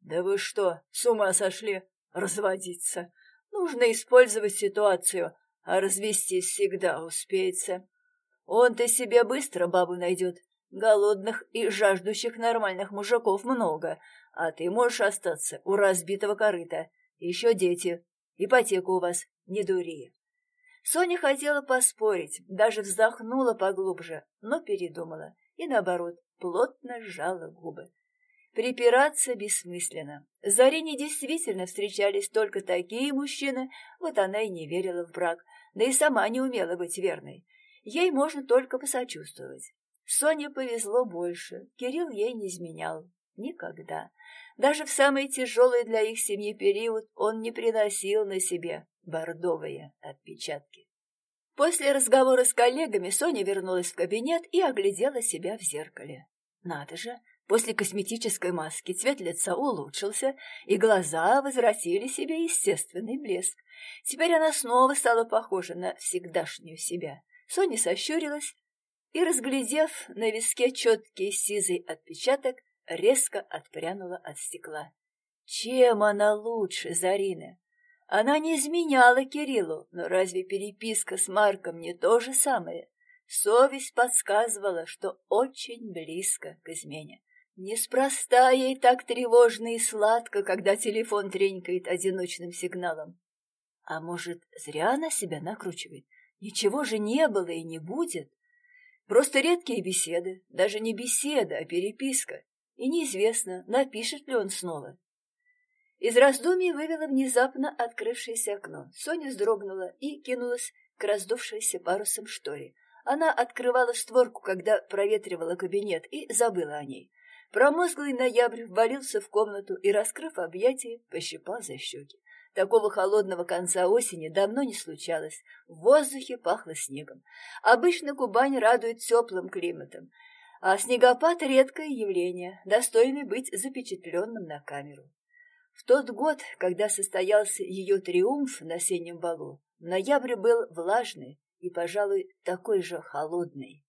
«Да вы что, с ума сошли? разводиться. Нужно использовать ситуацию, а развестись всегда успеется. Он-то себе быстро бабу найдет. Голодных и жаждущих нормальных мужиков много, а ты можешь остаться у разбитого корыта. Еще дети. Ипотека у вас. Не дури. Соня хотела поспорить, даже вздохнула поглубже, но передумала и, наоборот, плотно сжала губы. Припираться бессмысленно. Зарине действительно встречались только такие мужчины, вот она и не верила в брак, да и сама не умела быть верной. Ей можно только посочувствовать. Соне повезло больше, Кирилл ей не изменял. Никогда. Даже в самый тяжелый для их семьи период он не приносил на себе бордовые отпечатки. После разговора с коллегами Соня вернулась в кабинет и оглядела себя в зеркале. Надо же, После косметической маски цвет лица улучшился, и глаза возвратили себе естественный блеск. Теперь она снова стала похожа на всегдашнюю себя. Соня сощурилась и, разглядев на виске четкий сизый отпечаток, резко отпрянула от стекла. Чем она лучше Зарины? Она не изменяла Кириллу, но разве переписка с Марком не то же самое? Совесть подсказывала, что очень близко к измене. Неспроста ей так тревожно и сладко, когда телефон тренькает одиночным сигналом. А может, зря она себя накручивает? Ничего же не было и не будет. Просто редкие беседы, даже не беседа, а переписка. И неизвестно, напишет ли он снова. Из раздумий вывело внезапно открывшееся окно. Соня вздрогнула и кинулась к раздувшейся парусом шторе. Она открывала створку, когда проветривала кабинет, и забыла о ней. Промозглый ноябрь ввалился в комнату и, раскрыв объятия, пощипал за щеки. Такого холодного конца осени давно не случалось. В воздухе пахло снегом. Обычно Кубань радует теплым климатом, а снегопад — редкое явление, достойное быть запечатленным на камеру. В тот год, когда состоялся ее триумф на осеннем балу, ноябрь был влажный и, пожалуй, такой же холодный.